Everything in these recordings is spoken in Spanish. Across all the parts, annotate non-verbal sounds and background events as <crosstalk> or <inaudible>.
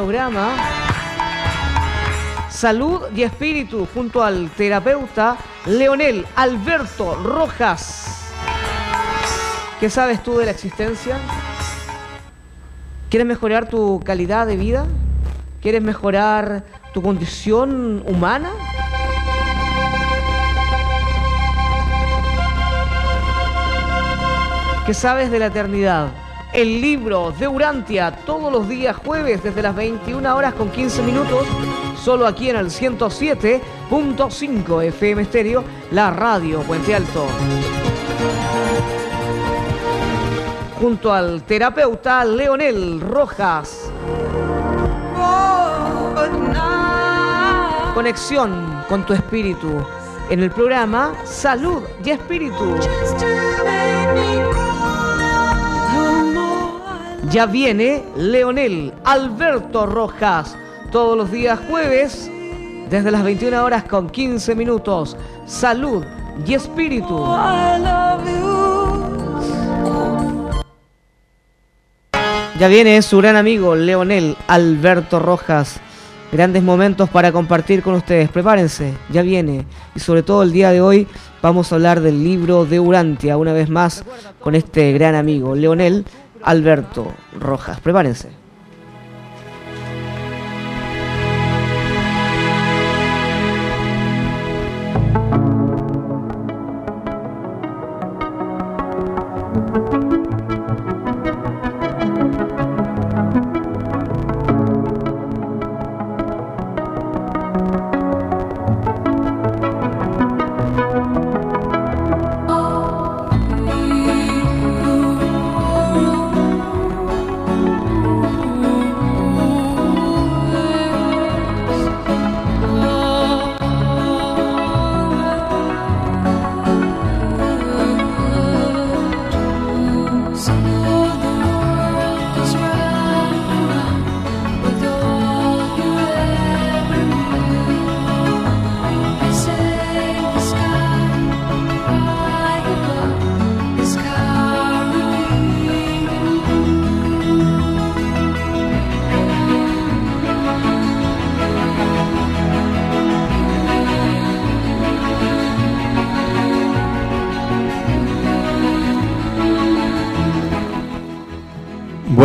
programa Salud y Espíritu junto al terapeuta Leonel Alberto Rojas. ¿Qué sabes tú de la existencia? ¿Quieres mejorar tu calidad de vida? ¿Quieres mejorar tu condición humana? ¿Qué sabes de la eternidad? El libro de Urantia, todos los días jueves desde las 21 horas con 15 minutos, solo aquí en el 107.5 FM Estéreo, la radio Puente Alto. Junto al terapeuta Leonel Rojas. Conexión con tu espíritu en el programa Salud y Espíritu. Ya viene Leonel Alberto Rojas, todos los días jueves, desde las 21 horas con 15 minutos. Salud y espíritu. Ya viene su gran amigo Leonel Alberto Rojas. Grandes momentos para compartir con ustedes. Prepárense, ya viene. Y sobre todo el día de hoy vamos a hablar del libro de Urantia, una vez más con este gran amigo Leonel Alberto Rojas. Prepárense.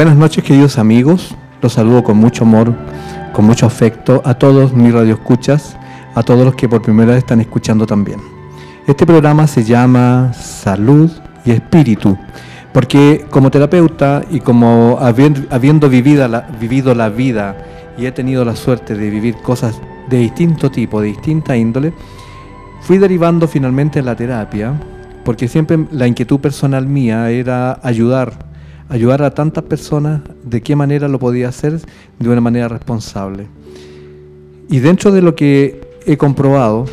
Buenas noches queridos amigos, los saludo con mucho amor, con mucho afecto a todos mis radioescuchas, a todos los que por primera vez están escuchando también. Este programa se llama Salud y Espíritu, porque como terapeuta y como habiendo vivido la, vivido la vida y he tenido la suerte de vivir cosas de distinto tipo, de distinta índole, fui derivando finalmente en la terapia, porque siempre la inquietud personal mía era ayudar ayudar a tantas personas, de qué manera lo podía hacer de una manera responsable. Y dentro de lo que he comprobado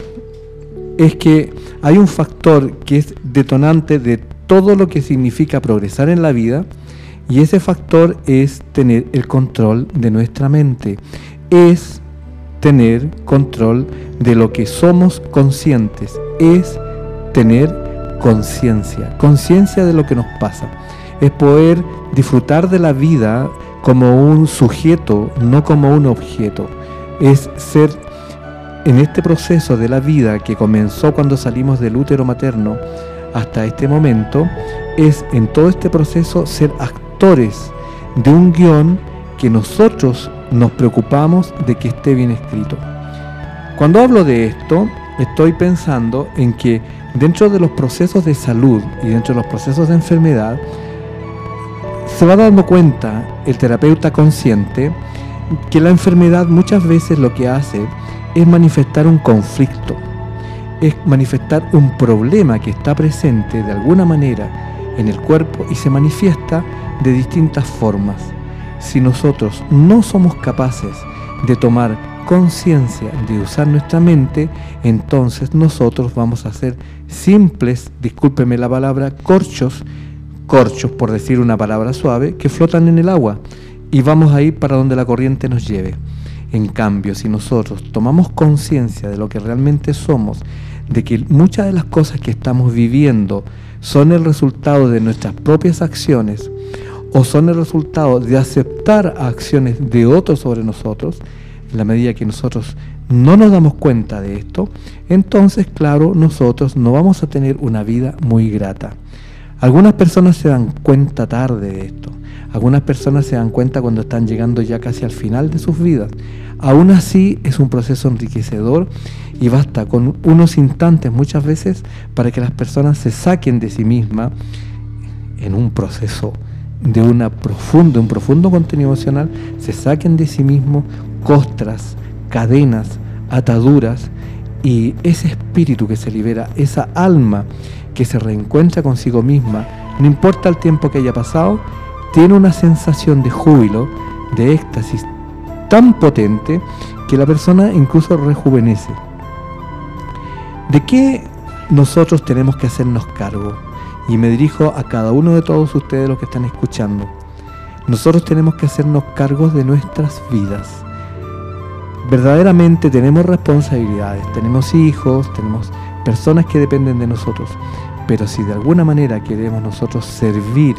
es que hay un factor que es detonante de todo lo que significa progresar en la vida y ese factor es tener el control de nuestra mente, es tener control de lo que somos conscientes, es tener conciencia, conciencia de lo que nos pasa es poder disfrutar de la vida como un sujeto, no como un objeto. Es ser en este proceso de la vida que comenzó cuando salimos del útero materno hasta este momento, es en todo este proceso ser actores de un guion que nosotros nos preocupamos de que esté bien escrito. Cuando hablo de esto, estoy pensando en que dentro de los procesos de salud y dentro de los procesos de enfermedad, se va dando cuenta el terapeuta consciente que la enfermedad muchas veces lo que hace es manifestar un conflicto, es manifestar un problema que está presente de alguna manera en el cuerpo y se manifiesta de distintas formas. Si nosotros no somos capaces de tomar conciencia de usar nuestra mente, entonces nosotros vamos a ser simples, discúlpeme la palabra, corchos corchos, por decir una palabra suave, que flotan en el agua y vamos a ir para donde la corriente nos lleve. En cambio, si nosotros tomamos conciencia de lo que realmente somos, de que muchas de las cosas que estamos viviendo son el resultado de nuestras propias acciones, o son el resultado de aceptar acciones de otros sobre nosotros, en la medida que nosotros no nos damos cuenta de esto, entonces, claro, nosotros no vamos a tener una vida muy grata. Algunas personas se dan cuenta tarde de esto. Algunas personas se dan cuenta cuando están llegando ya casi al final de sus vidas. Aún así es un proceso enriquecedor y basta con unos instantes muchas veces para que las personas se saquen de sí mismas en un proceso de una profunda, un profundo contenido emocional, se saquen de sí mismos costras, cadenas, ataduras y ese espíritu que se libera, esa alma que se reencuentra consigo misma, no importa el tiempo que haya pasado, tiene una sensación de júbilo, de éxtasis tan potente que la persona incluso rejuvenece. ¿De qué nosotros tenemos que hacernos cargo? Y me dirijo a cada uno de todos ustedes los que están escuchando. Nosotros tenemos que hacernos cargos de nuestras vidas. Verdaderamente tenemos responsabilidades, tenemos hijos, tenemos personas que dependen de nosotros. Pero si de alguna manera queremos nosotros servir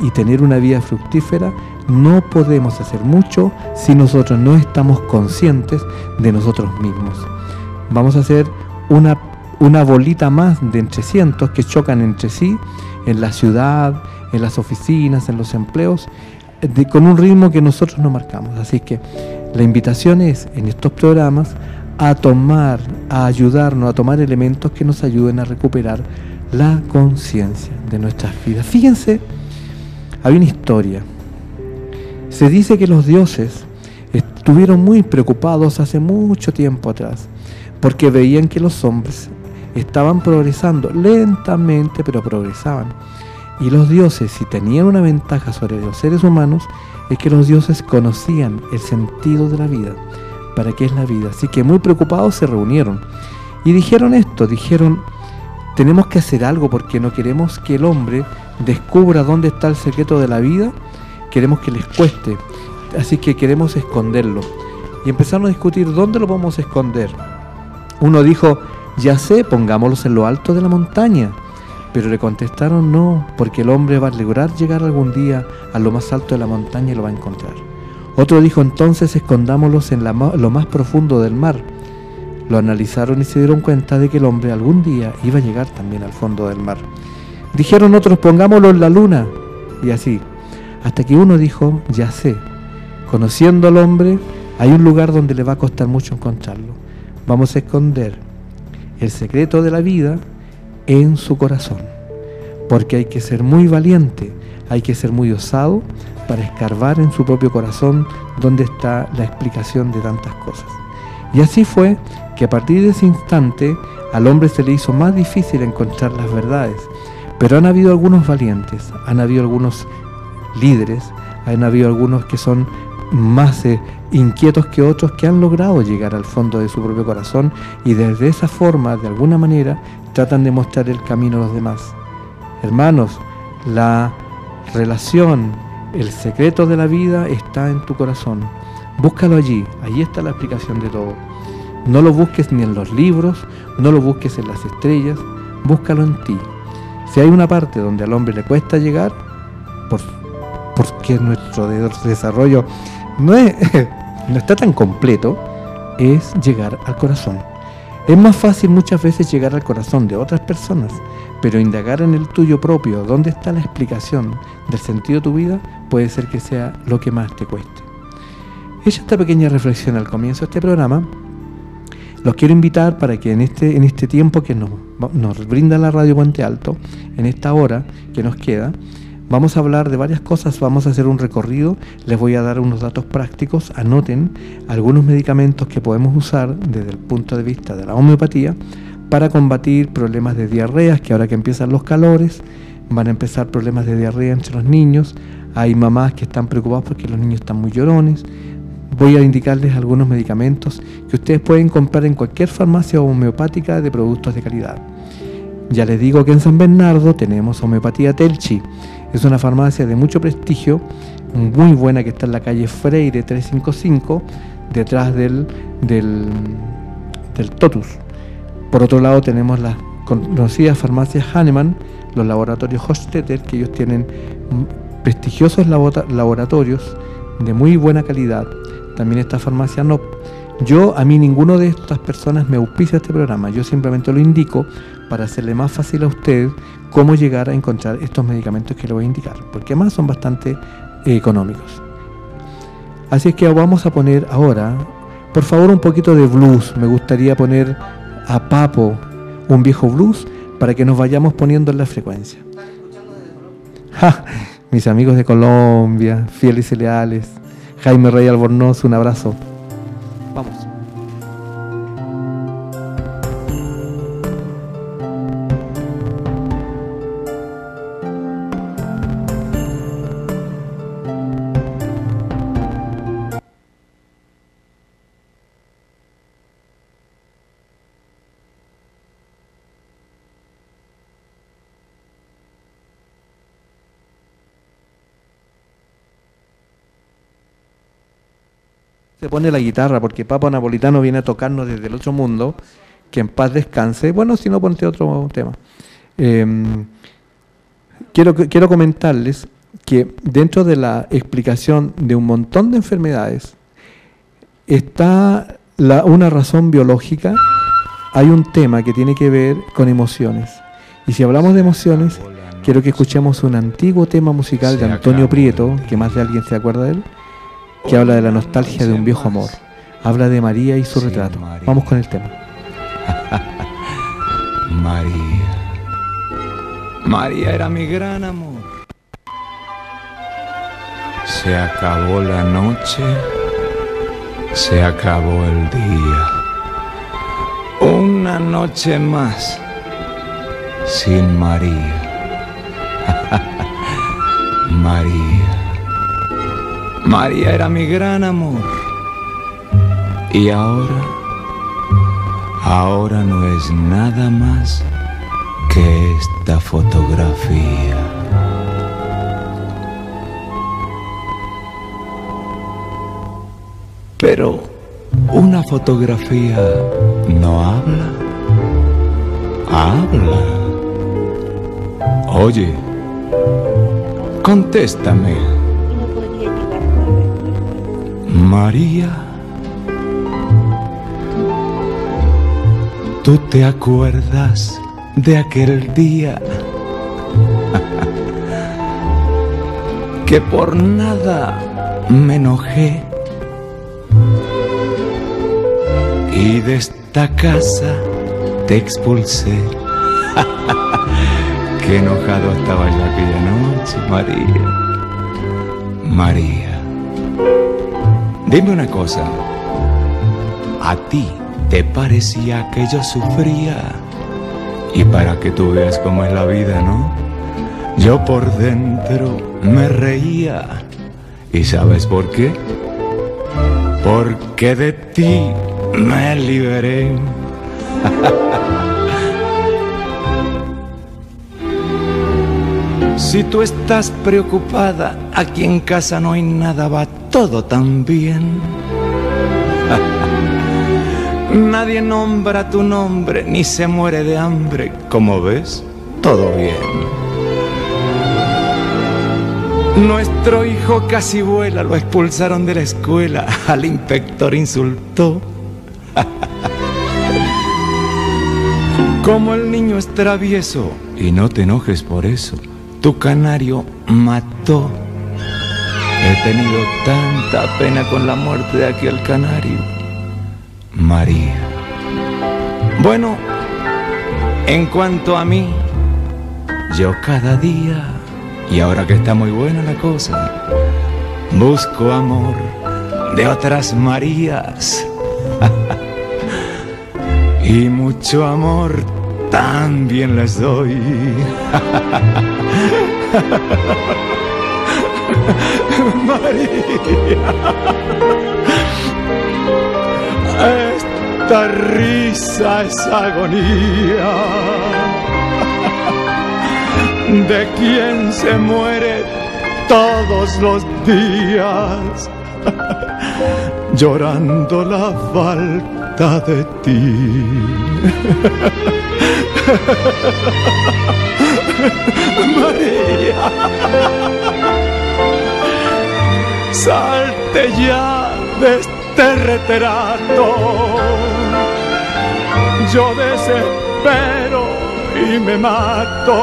y tener una vida fructífera, no podemos hacer mucho si nosotros no estamos conscientes de nosotros mismos. Vamos a hacer una, una bolita más de entre cientos que chocan entre sí en la ciudad, en las oficinas, en los empleos, con un ritmo que nosotros no marcamos. Así que la invitación es en estos programas a tomar, a ayudarnos, a tomar elementos que nos ayuden a recuperar la conciencia de nuestras vidas. Fíjense, hay una historia. Se dice que los dioses estuvieron muy preocupados hace mucho tiempo atrás, porque veían que los hombres estaban progresando lentamente, pero progresaban. Y los dioses, si tenían una ventaja sobre los seres humanos, es que los dioses conocían el sentido de la vida, para qué es la vida. Así que muy preocupados se reunieron y dijeron esto, dijeron, tenemos que hacer algo porque no queremos que el hombre descubra dónde está el secreto de la vida, queremos que les cueste, así que queremos esconderlo. Y empezaron a discutir dónde lo a esconder. Uno dijo, ya sé, pongámoslos en lo alto de la montaña. Pero le contestaron no, porque el hombre va a lograr llegar algún día a lo más alto de la montaña y lo va a encontrar. Otro dijo entonces escondámoslos en lo más profundo del mar. Lo analizaron y se dieron cuenta de que el hombre algún día iba a llegar también al fondo del mar. Dijeron otros, pongámoslo en la luna. Y así, hasta que uno dijo, ya sé, conociendo al hombre, hay un lugar donde le va a costar mucho encontrarlo. Vamos a esconder el secreto de la vida en su corazón. Porque hay que ser muy valiente, hay que ser muy osado para escarbar en su propio corazón donde está la explicación de tantas cosas. Y así fue que a partir de ese instante al hombre se le hizo más difícil encontrar las verdades. Pero han habido algunos valientes, han habido algunos líderes, han habido algunos que son más eh, inquietos que otros que han logrado llegar al fondo de su propio corazón y desde esa forma, de alguna manera, tratan de mostrar el camino a los demás. Hermanos, la relación, el secreto de la vida está en tu corazón. Búscalo allí, allí está la explicación de todo. No lo busques ni en los libros, no lo busques en las estrellas, búscalo en ti. Si hay una parte donde al hombre le cuesta llegar, por, porque nuestro desarrollo no, es, <laughs> no está tan completo, es llegar al corazón. Es más fácil muchas veces llegar al corazón de otras personas, pero indagar en el tuyo propio, dónde está la explicación del sentido de tu vida, puede ser que sea lo que más te cueste. Esta pequeña reflexión al comienzo de este programa, los quiero invitar para que en este, en este tiempo que nos, nos brinda la Radio Puente Alto, en esta hora que nos queda, vamos a hablar de varias cosas, vamos a hacer un recorrido, les voy a dar unos datos prácticos, anoten algunos medicamentos que podemos usar desde el punto de vista de la homeopatía para combatir problemas de diarreas, que ahora que empiezan los calores, van a empezar problemas de diarrea entre los niños, hay mamás que están preocupadas porque los niños están muy llorones, voy a indicarles algunos medicamentos que ustedes pueden comprar en cualquier farmacia homeopática de productos de calidad. Ya les digo que en San Bernardo tenemos Homeopatía Telchi. Es una farmacia de mucho prestigio, muy buena que está en la calle Freire 355, detrás del, del, del Totus. Por otro lado tenemos las conocidas farmacias Hahnemann, los laboratorios Hofstetter, que ellos tienen prestigiosos laboratorios de muy buena calidad. También está Farmacia NOP. Yo, a mí ninguno de estas personas me auspicia este programa. Yo simplemente lo indico para hacerle más fácil a usted cómo llegar a encontrar estos medicamentos que le voy a indicar. Porque además son bastante eh, económicos. Así es que vamos a poner ahora, por favor, un poquito de blues. Me gustaría poner a Papo un viejo blues para que nos vayamos poniendo en la frecuencia. mis amigos de Colombia, fieles y leales, Jaime Rey Albornoz, un abrazo. Se pone la guitarra, porque Papa Napolitano viene a tocarnos desde el otro mundo, que en paz descanse. Bueno, si no, ponte otro tema. Em, quiero, quiero comentarles que dentro de la explicación de un montón de enfermedades está una razón biológica, hay un tema que tiene que ver con emociones. Y si hablamos de emociones, quiero que escuchemos un antiguo tema musical de Antonio Prieto, que más de alguien se acuerda de él, que habla de la nostalgia de un viejo amor. Habla de María y su retrato. Vamos con el tema. <laughs> María. María era mi gran amor. Se acabó la noche, se acabó el día. Una noche más sin María. <laughs> María. María era mi gran amor. Y ahora, ahora no es nada más que esta fotografía. Pero una fotografía no habla. Habla. Oye, contéstame. María, ¿tú te acuerdas de aquel día <laughs> que por nada me enojé y de esta casa te expulsé? <laughs> Qué enojado estaba yo aquella noche, María. María. Dime una cosa, ¿a ti te parecía que yo sufría? Y para que tú veas cómo es la vida, ¿no? Yo por dentro me reía. ¿Y sabes por qué? Porque de ti me liberé. <laughs> si tú estás preocupada, aquí en casa no hay nada, va todo tan bien. <laughs> Nadie nombra tu nombre ni se muere de hambre. Como ves, todo bien. Nuestro hijo casi vuela, lo expulsaron de la escuela, <laughs> al inspector insultó. <laughs> Como el niño es travieso, y no te enojes por eso, tu canario mató He tenido tanta pena con la muerte de aquel canario. María. Bueno, en cuanto a mí, yo cada día, y ahora que está muy buena la cosa, busco amor de otras Marías. <laughs> y mucho amor también les doy. <laughs> María. Esta risa es agonía de quien se muere todos los días, llorando la falta de ti. María. Salte ya de este retrato. Yo desespero y me mato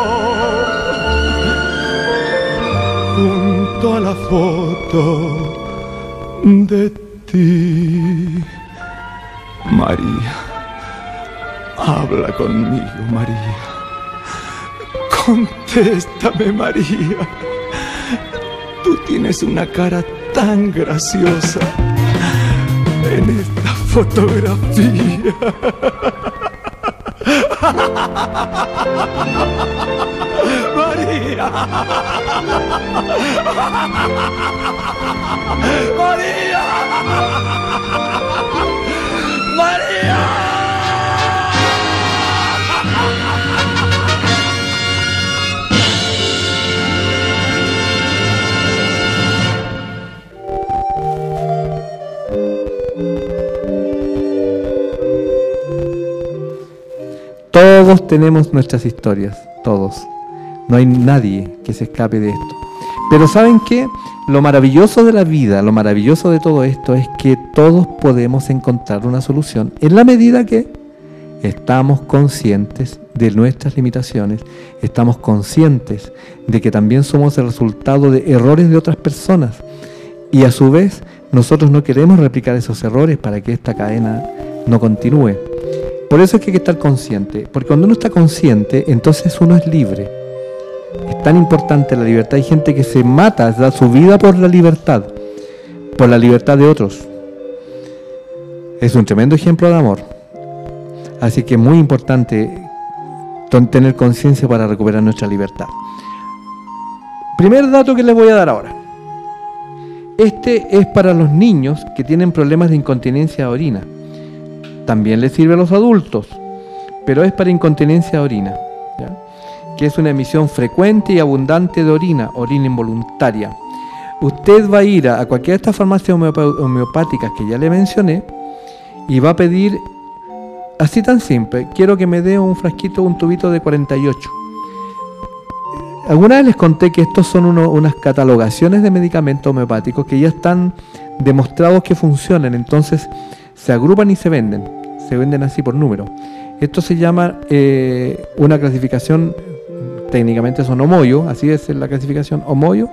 junto a la foto de ti. María, habla conmigo, María. Contéstame, María. Tú tienes una cara tan graciosa en esta fotografía. María. María. Todos tenemos nuestras historias, todos. No hay nadie que se escape de esto. Pero ¿saben qué? Lo maravilloso de la vida, lo maravilloso de todo esto es que todos podemos encontrar una solución en la medida que estamos conscientes de nuestras limitaciones, estamos conscientes de que también somos el resultado de errores de otras personas y a su vez nosotros no queremos replicar esos errores para que esta cadena no continúe. Por eso es que hay que estar consciente, porque cuando uno está consciente, entonces uno es libre. Es tan importante la libertad. Hay gente que se mata, da su vida por la libertad, por la libertad de otros. Es un tremendo ejemplo de amor. Así que es muy importante tener conciencia para recuperar nuestra libertad. Primer dato que les voy a dar ahora. Este es para los niños que tienen problemas de incontinencia de orina. También le sirve a los adultos, pero es para incontinencia de orina, que es una emisión frecuente y abundante de orina, orina involuntaria. Usted va a ir a, cualquiera de estas farmacias homeopáticas que ya le mencioné y va a pedir, así tan simple, quiero que me dé un frasquito, un tubito de 48. Alguna vez les conté que estos son unas catalogaciones de medicamentos homeopáticos que ya están demostrados que funcionan, entonces se agrupan y se venden se venden así por número. Esto se llama eh, una clasificación, técnicamente son homoyo, así es la clasificación homoyo,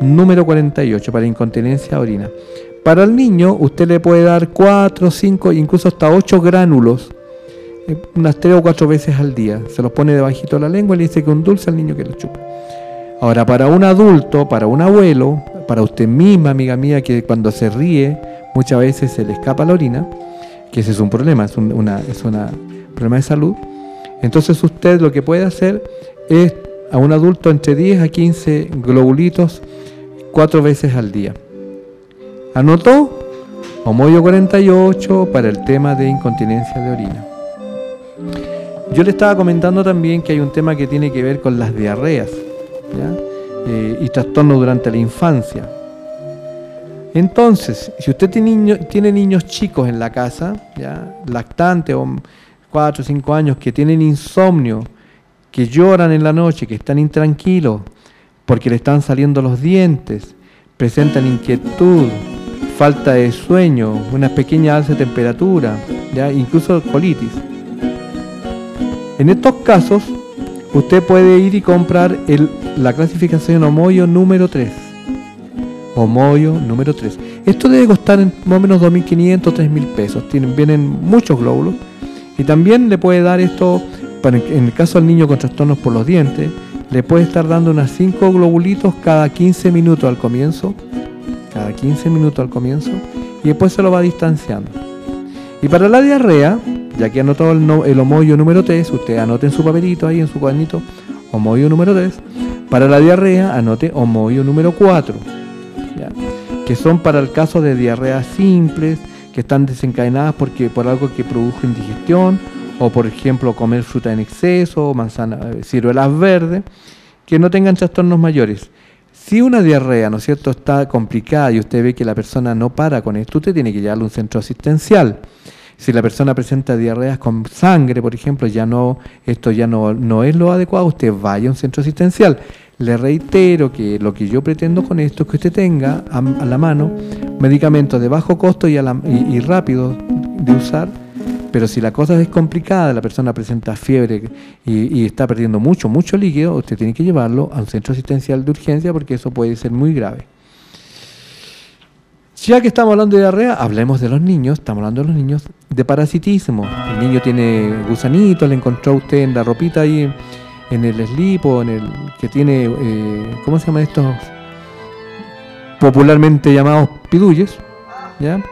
número 48 para incontinencia orina. Para el niño usted le puede dar 4, 5, incluso hasta 8 gránulos, eh, unas 3 o 4 veces al día. Se los pone debajito de la lengua y le dice que un dulce al niño que lo chupa. Ahora, para un adulto, para un abuelo, para usted misma, amiga mía, que cuando se ríe muchas veces se le escapa la orina, que ese es un problema, es un una, es una problema de salud. Entonces usted lo que puede hacer es a un adulto entre 10 a 15 globulitos cuatro veces al día. ¿Anotó? Homoyo 48 para el tema de incontinencia de orina. Yo le estaba comentando también que hay un tema que tiene que ver con las diarreas eh, y trastornos durante la infancia. Entonces, si usted tiene, niños chicos en la casa, ¿ya? lactantes o 4 o 5 años que tienen insomnio, que lloran en la noche, que están intranquilos porque le están saliendo los dientes, presentan inquietud, falta de sueño, una pequeña alza de temperatura, ¿ya? incluso colitis. En estos casos, usted puede ir y comprar la clasificación Homoyo número 3 Homoyo número 3. Esto debe costar más o menos 2.500, 3.000 pesos. Vienen muchos glóbulos. Y también le puede dar esto, en el caso del niño con trastornos por los dientes, le puede estar dando unas 5 globulitos cada 15 minutos al comienzo. Cada 15 minutos al comienzo. Y después se lo va distanciando. Y para la diarrea, ya que anotó el, el homoyo número 3, usted anote en su papelito ahí en su cuadernito, homoyo número 3. Para la diarrea, anote homoyo número 4 que son para el caso de diarreas simples, que están desencadenadas porque, por algo que produjo indigestión, o por ejemplo comer fruta en exceso, manzana, eh, ciruelas verdes, que no tengan trastornos mayores. Si una diarrea, ¿no es cierto?, está complicada y usted ve que la persona no para con esto, usted tiene que llevarle a un centro asistencial. Si la persona presenta diarreas con sangre, por ejemplo, ya no, esto ya no, no es lo adecuado, usted vaya a un centro asistencial. Le reitero que lo que yo pretendo con esto es que usted tenga a, la mano medicamentos de bajo costo y, y, rápido de usar, pero si la cosa es complicada, la persona presenta fiebre y, y, está perdiendo mucho, mucho líquido, usted tiene que llevarlo a un centro asistencial de urgencia porque eso puede ser muy grave. Ya que estamos hablando de diarrea, hablemos de los niños, estamos hablando de los niños, de parasitismo. El niño tiene gusanito, le encontró usted en la ropita ahí, en el slip o en el que tiene, eh, ¿cómo se llaman estos? Popularmente llamados pidulles. ¿ya?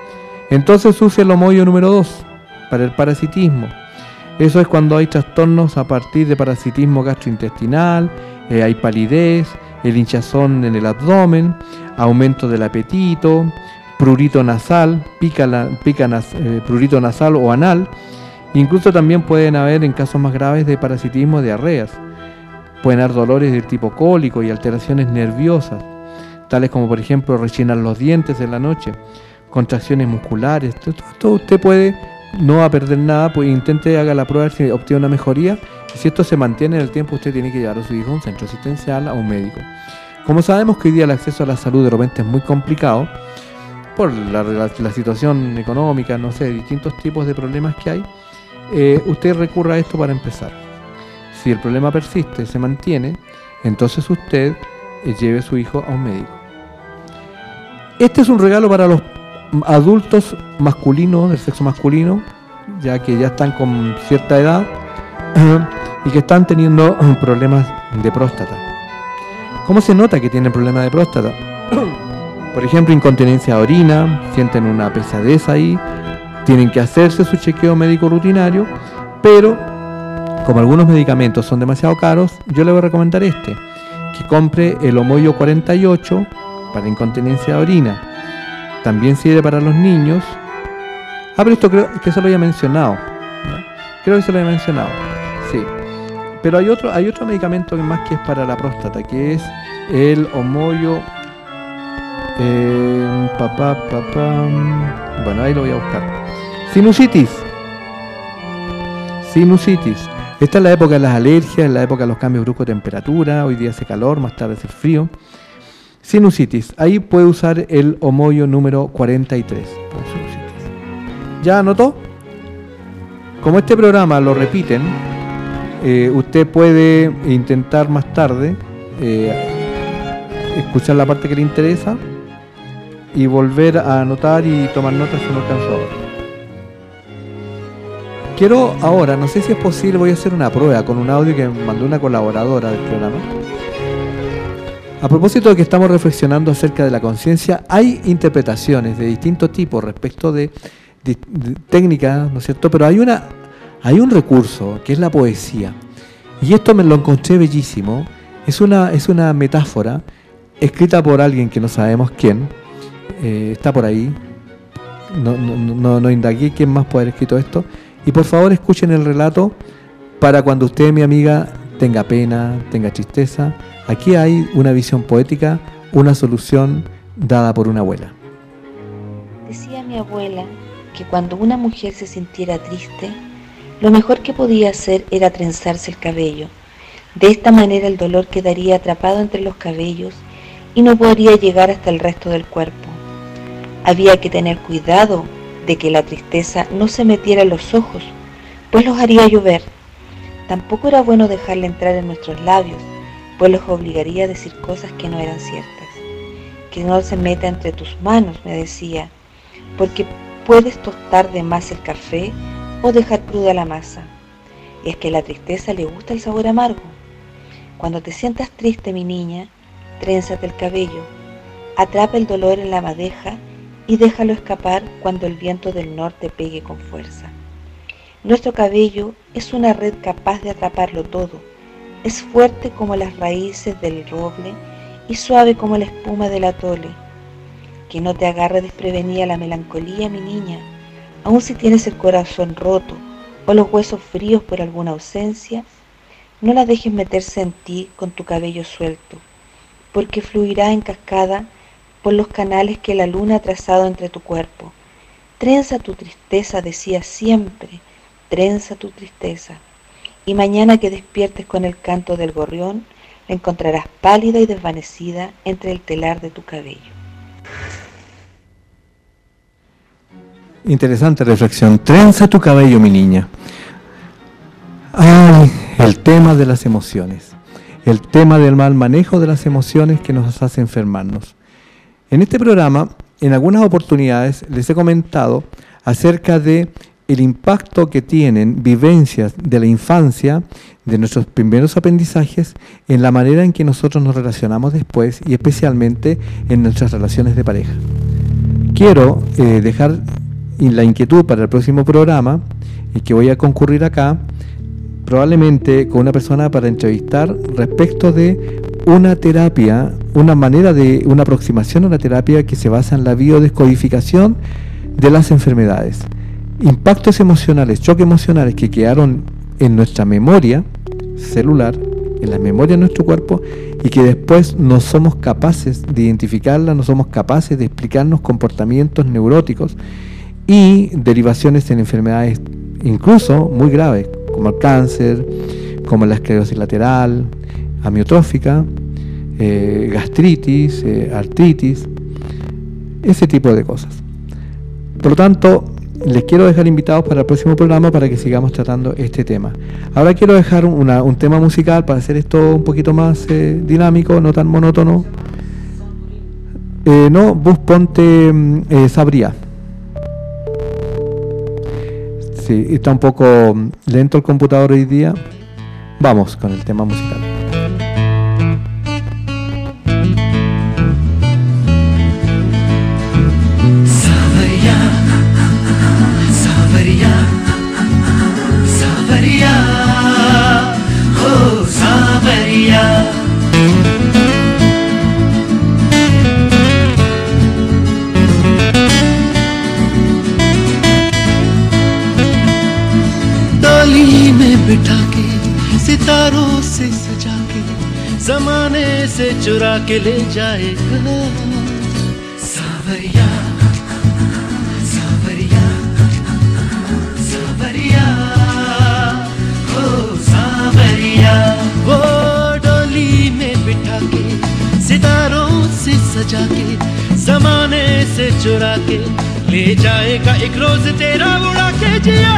Entonces use el homoyo número 2 para el parasitismo. Eso es cuando hay trastornos a partir de parasitismo gastrointestinal, eh, hay palidez, el hinchazón en el abdomen, aumento del apetito, prurito nasal, pica, pica eh, prurito nasal o anal. Incluso también pueden haber en casos más graves de parasitismo diarreas. Pueden haber dolores de tipo cólico y alteraciones nerviosas, tales como por ejemplo rechinar los dientes en la noche, contracciones musculares. Esto, usted puede no va a perder nada, pues intente haga la prueba si obtiene una mejoría. Y si esto se mantiene en el tiempo, usted tiene que llevar a su hijo a un centro asistencial, a un médico. Como sabemos que hoy día el acceso a la salud de repente es muy complicado, por la, situación económica, no sé, distintos tipos de problemas que hay, eh, usted recurra a esto para empezar. Si el problema persiste, se mantiene, entonces usted eh, lleve a su hijo a un médico. Este es un regalo para los adultos masculinos, del sexo masculino, ya que ya están con cierta edad <clears throat> y que están teniendo problemas de próstata. ¿Cómo se nota que tienen problemas de próstata? <clears throat> Por ejemplo, incontinencia de orina, sienten una pesadez ahí, tienen que hacerse su chequeo médico rutinario, pero como algunos medicamentos son demasiado caros, yo le voy a recomendar este, que compre el Homoyo 48 para incontinencia de orina. También sirve para los niños. Ah, pero esto creo que se lo había mencionado. Creo que se lo había mencionado. Sí. Pero hay otro, hay otro medicamento más que es para la próstata, que es el Homoyo eh. Bueno, ahí lo voy a buscar. Sinusitis. Sinusitis. Esta es la época de las alergias, la época de los cambios bruscos de temperatura. Hoy día hace calor, más tarde hace frío. Sinusitis. Ahí puede usar el homoyo número 43. ¿Ya anotó? Como este programa lo repiten, eh, usted puede intentar más tarde eh, escuchar la parte que le interesa y volver a anotar y tomar notas si no alcanzo ahora. Quiero ahora, no sé si es posible, voy a hacer una prueba con un audio que mandó una colaboradora del programa. A propósito de que estamos reflexionando acerca de la conciencia, hay interpretaciones de distinto tipo respecto de, técnicas, ¿no es cierto? Pero hay una hay un recurso que es la poesía. Y esto me lo encontré bellísimo. Es una, es una metáfora escrita por alguien que no sabemos quién, eh, está por ahí. No, no, no, indagué quién más puede haber escrito esto. Y por favor escuchen el relato para cuando usted, mi amiga, tenga pena, tenga tristeza. Aquí hay una visión poética, una solución dada por una abuela. Decía mi abuela que cuando una mujer se sintiera triste, lo mejor que podía hacer era trenzarse el cabello. De esta manera el dolor quedaría atrapado entre los cabellos y no podría llegar hasta el resto del cuerpo. Había que tener cuidado de que la tristeza no se metiera en los ojos, pues los haría llover. Tampoco era bueno dejarla entrar en nuestros labios, pues los obligaría a decir cosas que no eran ciertas. Que no se meta entre tus manos, me decía, porque puedes tostar de más el café o dejar cruda la masa. Y es que a la tristeza le gusta el sabor amargo. Cuando te sientas triste, mi niña, trénzate el cabello, atrapa el dolor en la madeja y déjalo escapar cuando el viento del norte pegue con fuerza. Nuestro cabello es una red capaz de atraparlo todo. Es fuerte como las raíces del roble y suave como la espuma del atole. Que no te agarre desprevenida la melancolía, mi niña, aun si tienes el corazón roto o los huesos fríos por alguna ausencia, no la dejes meterse en ti con tu cabello suelto, porque fluirá en cascada por los canales que la luna ha trazado entre tu cuerpo. Trenza tu tristeza, decía siempre, trenza tu tristeza. Y mañana que despiertes con el canto del gorrión, la encontrarás pálida y desvanecida entre el telar de tu cabello. Interesante reflexión. Trenza tu cabello, mi niña. Ay, el tema de las emociones. El tema del mal manejo de las emociones que nos hace enfermarnos. En este programa, en algunas oportunidades, les he comentado acerca de el impacto que tienen vivencias de la infancia, de nuestros primeros aprendizajes, en la manera en que nosotros nos relacionamos después y especialmente en nuestras relaciones de pareja. Quiero eh, dejar la inquietud para el próximo programa, y que voy a concurrir acá, probablemente con una persona para entrevistar respecto de una terapia, una manera de, una aproximación a la terapia que se basa en la biodescodificación de las enfermedades. Impactos emocionales, choques emocionales que quedaron en nuestra memoria celular, en la memoria de nuestro cuerpo, y que después no somos capaces de identificarla, no somos capaces de explicarnos comportamientos neuróticos y derivaciones en enfermedades incluso muy graves, como el cáncer, como la esclerosis lateral, amiotrófica, eh, gastritis, eh, artritis, ese tipo de cosas. Por lo tanto, les quiero dejar invitados para el próximo programa para que sigamos tratando este tema. Ahora quiero dejar un tema musical para hacer esto un poquito más eh, dinámico, no tan monótono. no, vos ponte mm, Sabría. Sí, está un poco lento el computador hoy día. Vamos con el tema musical. बिठा के सितारों से सजा के जमाने से चुरा के ले जाएगा सावरिया वो डोली में बिठा के सितारों से सजा के जमाने से चुरा के ले जाएगा एक रोज तेरा उड़ा के जिया।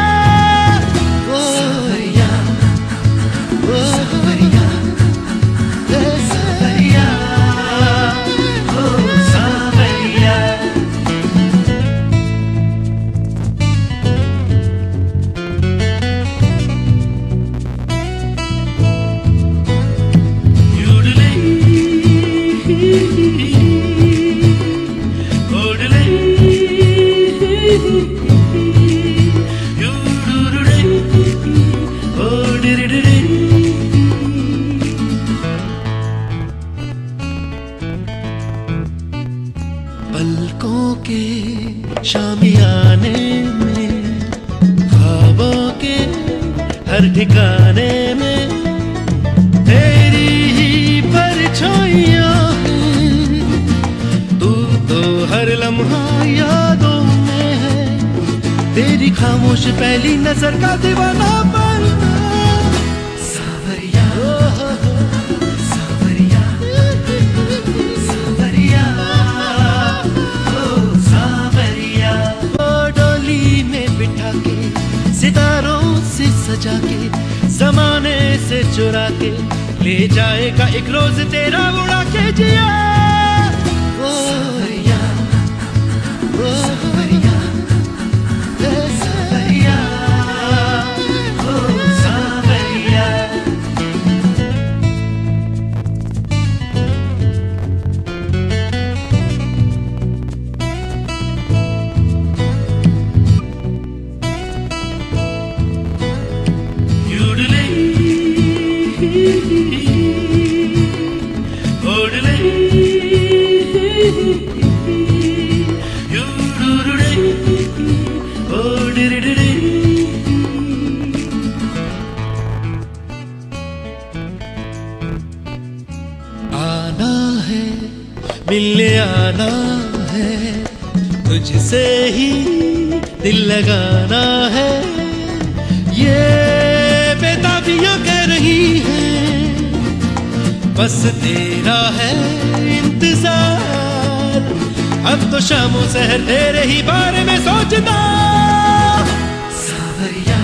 है, मिलने आना है, तुझसे ही दिल लगाना है। ये बेताबियाँ कह रही है, बस तेरा है इंतज़ार। अब तो शामों सहर तेरे ही बारे में सोचता। सावरिया।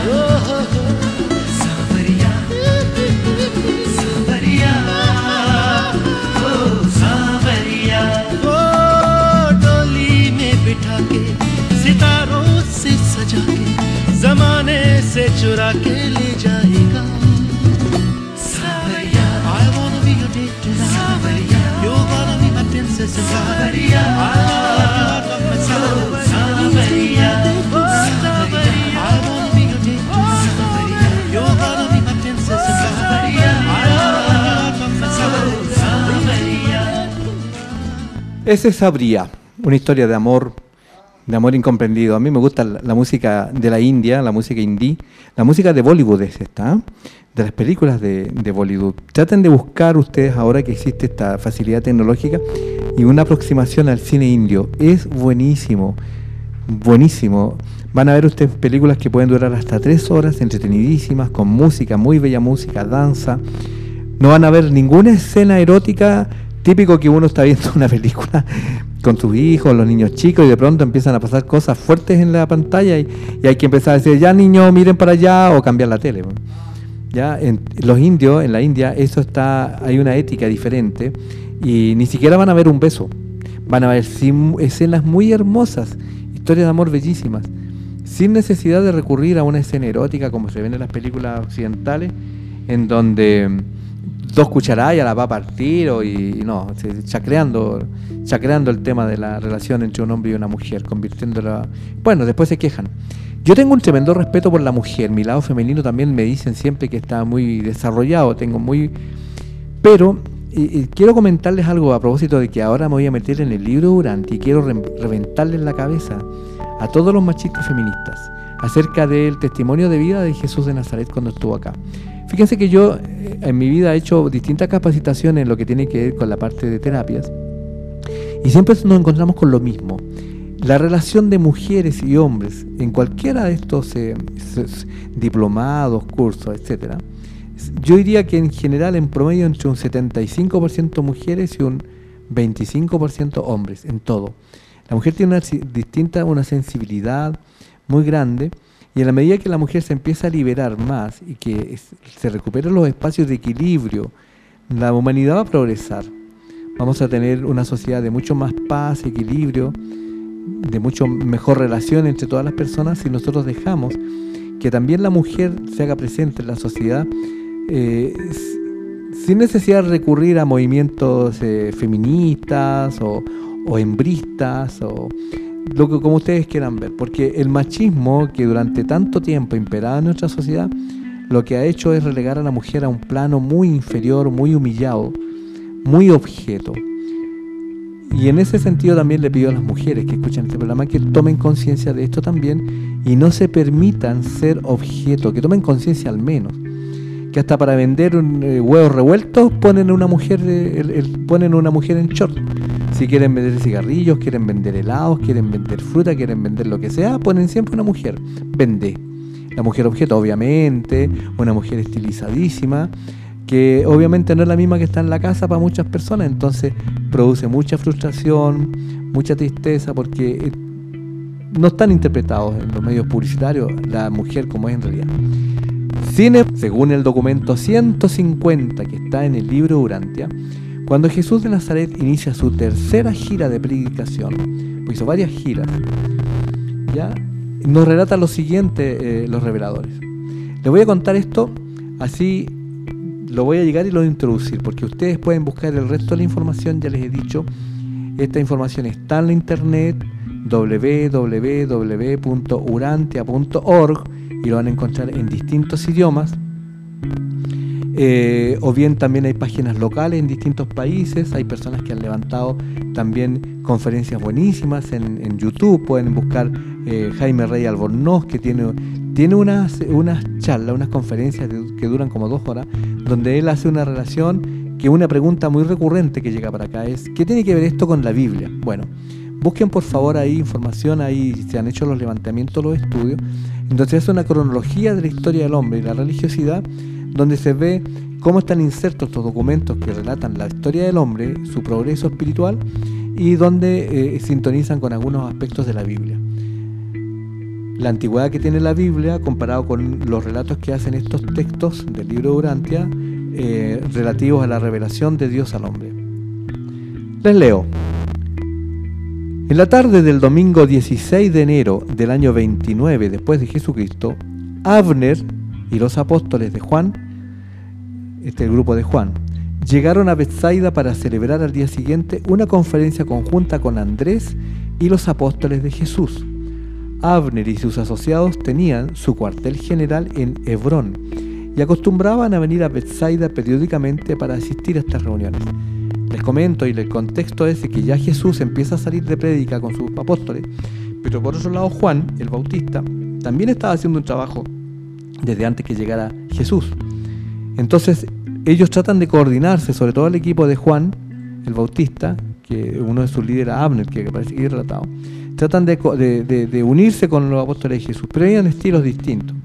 चुरा के ले जाएगा सावरिया I wanna be your date tonight सावरिया You wanna be my princess सावरिया I love you my सावरिया सावरिया I wanna be your date tonight सावरिया You wanna be my princess सावरिया I love you my सावरिया Ese es Sabría, una historia de amor, de amor incomprendido. A mí me gusta la, música de la India, la música indí, la música de Bollywood es esta, ¿eh? de las películas de, de Bollywood. Traten de buscar ustedes ahora que existe esta facilidad tecnológica y una aproximación al cine indio. Es buenísimo, buenísimo. Van a ver ustedes películas que pueden durar hasta tres horas, entretenidísimas, con música, muy bella música, danza. No van a ver ninguna escena erótica típico que uno está viendo una película con sus hijos, los niños chicos, y de pronto empiezan a pasar cosas fuertes en la pantalla y, hay que empezar a decir, ya niños, miren para allá o cambiar la tele. Ya en los indios, en la India, eso está, hay una ética diferente y ni siquiera van a ver un beso. Van a ver escenas muy hermosas, historias de amor bellísimas, sin necesidad de recurrir a una escena erótica como se ven en las películas occidentales, en donde dos cucharadas la va a partir o y, y no, chacreando, chacreando el tema de la relación entre un hombre y una mujer, convirtiéndola. Bueno, después se quejan. Yo tengo un tremendo respeto por la mujer. Mi lado femenino también me dicen siempre que está muy desarrollado, tengo muy. Pero y- y quiero comentarles algo a propósito de que ahora me voy a meter en el libro Durante y quiero re- reventarles la cabeza a todos los machistas feministas acerca del testimonio de vida de Jesús de Nazaret cuando estuvo acá. Fíjense que yo eh, en mi vida he hecho distintas capacitaciones en lo que tiene que ver con la parte de terapias y siempre nos encontramos con lo mismo. La relación de mujeres y hombres en cualquiera de estos eh, diplomados, cursos, etcétera, yo diría que en general en promedio entre un 75% mujeres y un 25% hombres en todo. La mujer tiene una distinta, una sensibilidad muy grande y en la medida que la mujer se empieza a liberar más y que se recuperen los espacios de equilibrio, la humanidad va a progresar. Vamos a tener una sociedad de mucho más paz, equilibrio, de mucho mejor relación entre todas las personas si nosotros dejamos que también la mujer se haga presente en la sociedad eh, sin necesidad de recurrir a movimientos eh, feministas o, o hembristas o lo que como ustedes quieran ver, porque el machismo que durante tanto tiempo imperaba en nuestra sociedad, lo que ha hecho es relegar a la mujer a un plano muy inferior, muy humillado, muy objeto. Y en ese sentido también le pido a las mujeres que escuchan este programa que tomen conciencia de esto también y no se permitan ser objeto, que tomen conciencia al menos. Que hasta para vender un, eh, huevos revueltos ponen una mujer eh, ponen una mujer en short. Si quieren vender cigarrillos, quieren vender helados, quieren vender fruta, quieren vender lo que sea, ponen siempre una mujer. Vende. La mujer objeto, obviamente, una mujer estilizadísima, que obviamente no es la misma que está en la casa para muchas personas, entonces produce mucha frustración, mucha tristeza, porque eh, no están interpretados en los medios publicitarios la mujer como es en realidad. Cine, según el documento 150 que está en el libro Urantia, cuando Jesús de Nazaret inicia su tercera gira de predicación, hizo varias giras, ¿ya? nos relata lo siguiente eh, los reveladores. Les voy a contar esto, así lo voy a llegar y lo voy a introducir, porque ustedes pueden buscar el resto de la información, ya les he dicho, esta información está en la internet www.urantia.org y lo van a encontrar en distintos idiomas. Eh, o bien también hay páginas locales en distintos países, hay personas que han levantado también conferencias buenísimas en, en YouTube, pueden buscar eh, Jaime Rey Albornoz que tiene, tiene unas, unas charlas, unas conferencias que duran como dos horas, donde él hace una relación que una pregunta muy recurrente que llega para acá es, ¿qué tiene que ver esto con la Biblia? Bueno, busquen por favor ahí información, ahí se han hecho los levantamientos, los estudios, entonces es una cronología de la historia del hombre y la religiosidad, donde se ve cómo están insertos estos documentos que relatan la historia del hombre, su progreso espiritual y donde eh, sintonizan con algunos aspectos de la Biblia. La antigüedad que tiene la Biblia comparado con los relatos que hacen estos textos del libro de Urantia eh, relativos a la revelación de Dios al hombre. Les leo. En la tarde del domingo 16 de enero del año 29 después de Jesucristo, Abner y los apóstoles de Juan, este el grupo de Juan, llegaron a Bethsaida para celebrar al día siguiente una conferencia conjunta con Andrés y los apóstoles de Jesús. Abner y sus asociados tenían su cuartel general en Hebrón y acostumbraban a venir a Bethsaida periódicamente para asistir a estas reuniones. Les comento y el contexto es que ya Jesús empieza a salir de prédica con sus apóstoles, pero por otro lado Juan, el Bautista, también estaba haciendo un trabajo desde antes que llegara Jesús. Entonces ellos tratan de coordinarse, sobre todo el equipo de Juan, el Bautista, que uno de sus líderes, Abner, que parece que es relatado, tratan de, unirse con los apóstoles de Jesús, pero en estilos distintos.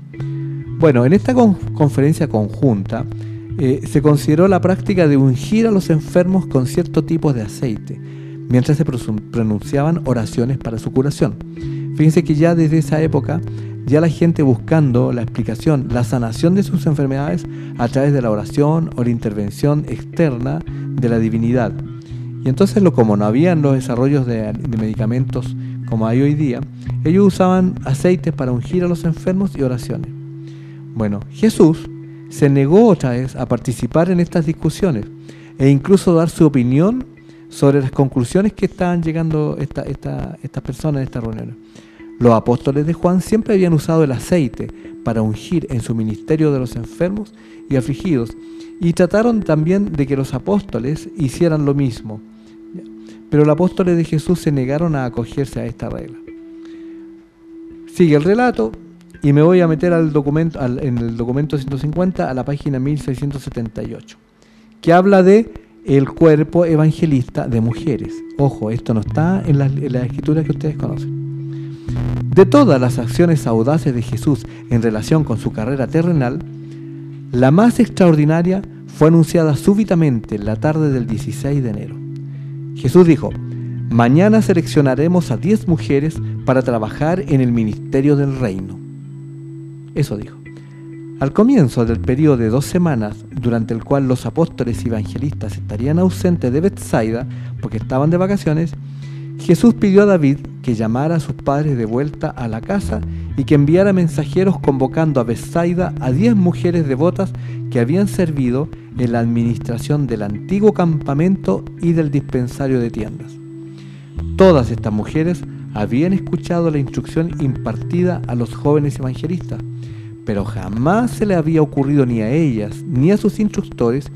Bueno, en esta conferencia conjunta, eh, se consideró la práctica de ungir a los enfermos con cierto tipo de aceite, mientras se pronunciaban oraciones para su curación. Fíjense que ya desde esa época, ya la gente buscando la explicación, la sanación de sus enfermedades a través de la oración o la intervención externa de la divinidad. Y entonces, lo, como no habían los desarrollos de, medicamentos como hay hoy día, ellos usaban aceites para ungir a los enfermos y oraciones. Bueno, Jesús se negó otra vez a participar en estas discusiones e incluso dar su opinión sobre las conclusiones que estaban llegando estas personas en esta reunión. Los apóstoles de Juan siempre habían usado el aceite para ungir en su ministerio de los enfermos y afligidos y trataron también de que los apóstoles hicieran lo mismo. Pero los apóstoles de Jesús se negaron a acogerse a esta regla. Sigue el relato, y me voy a meter al documento, en el documento 150 a la página 1678, que habla de el cuerpo evangelista de mujeres. Ojo, esto no está en las, en escrituras que ustedes conocen. De todas las acciones audaces de Jesús en relación con su carrera terrenal, la más extraordinaria fue anunciada súbitamente en la tarde del 16 de enero. Jesús dijo, mañana seleccionaremos a 10 mujeres para trabajar en el ministerio del reino. Eso dijo. Al comienzo del periodo de dos semanas, durante el cual los apóstoles y evangelistas estarían ausentes de Bethsaida porque estaban de vacaciones, Jesús pidió a David que llamara a sus padres de vuelta a la casa y que enviara mensajeros convocando a Bethsaida a diez mujeres devotas que habían servido en la administración del antiguo campamento y del dispensario de tiendas. Todas estas mujeres habían escuchado la instrucción impartida a los jóvenes evangelistas pero jamás se le había ocurrido ni a ellas ni a sus instructores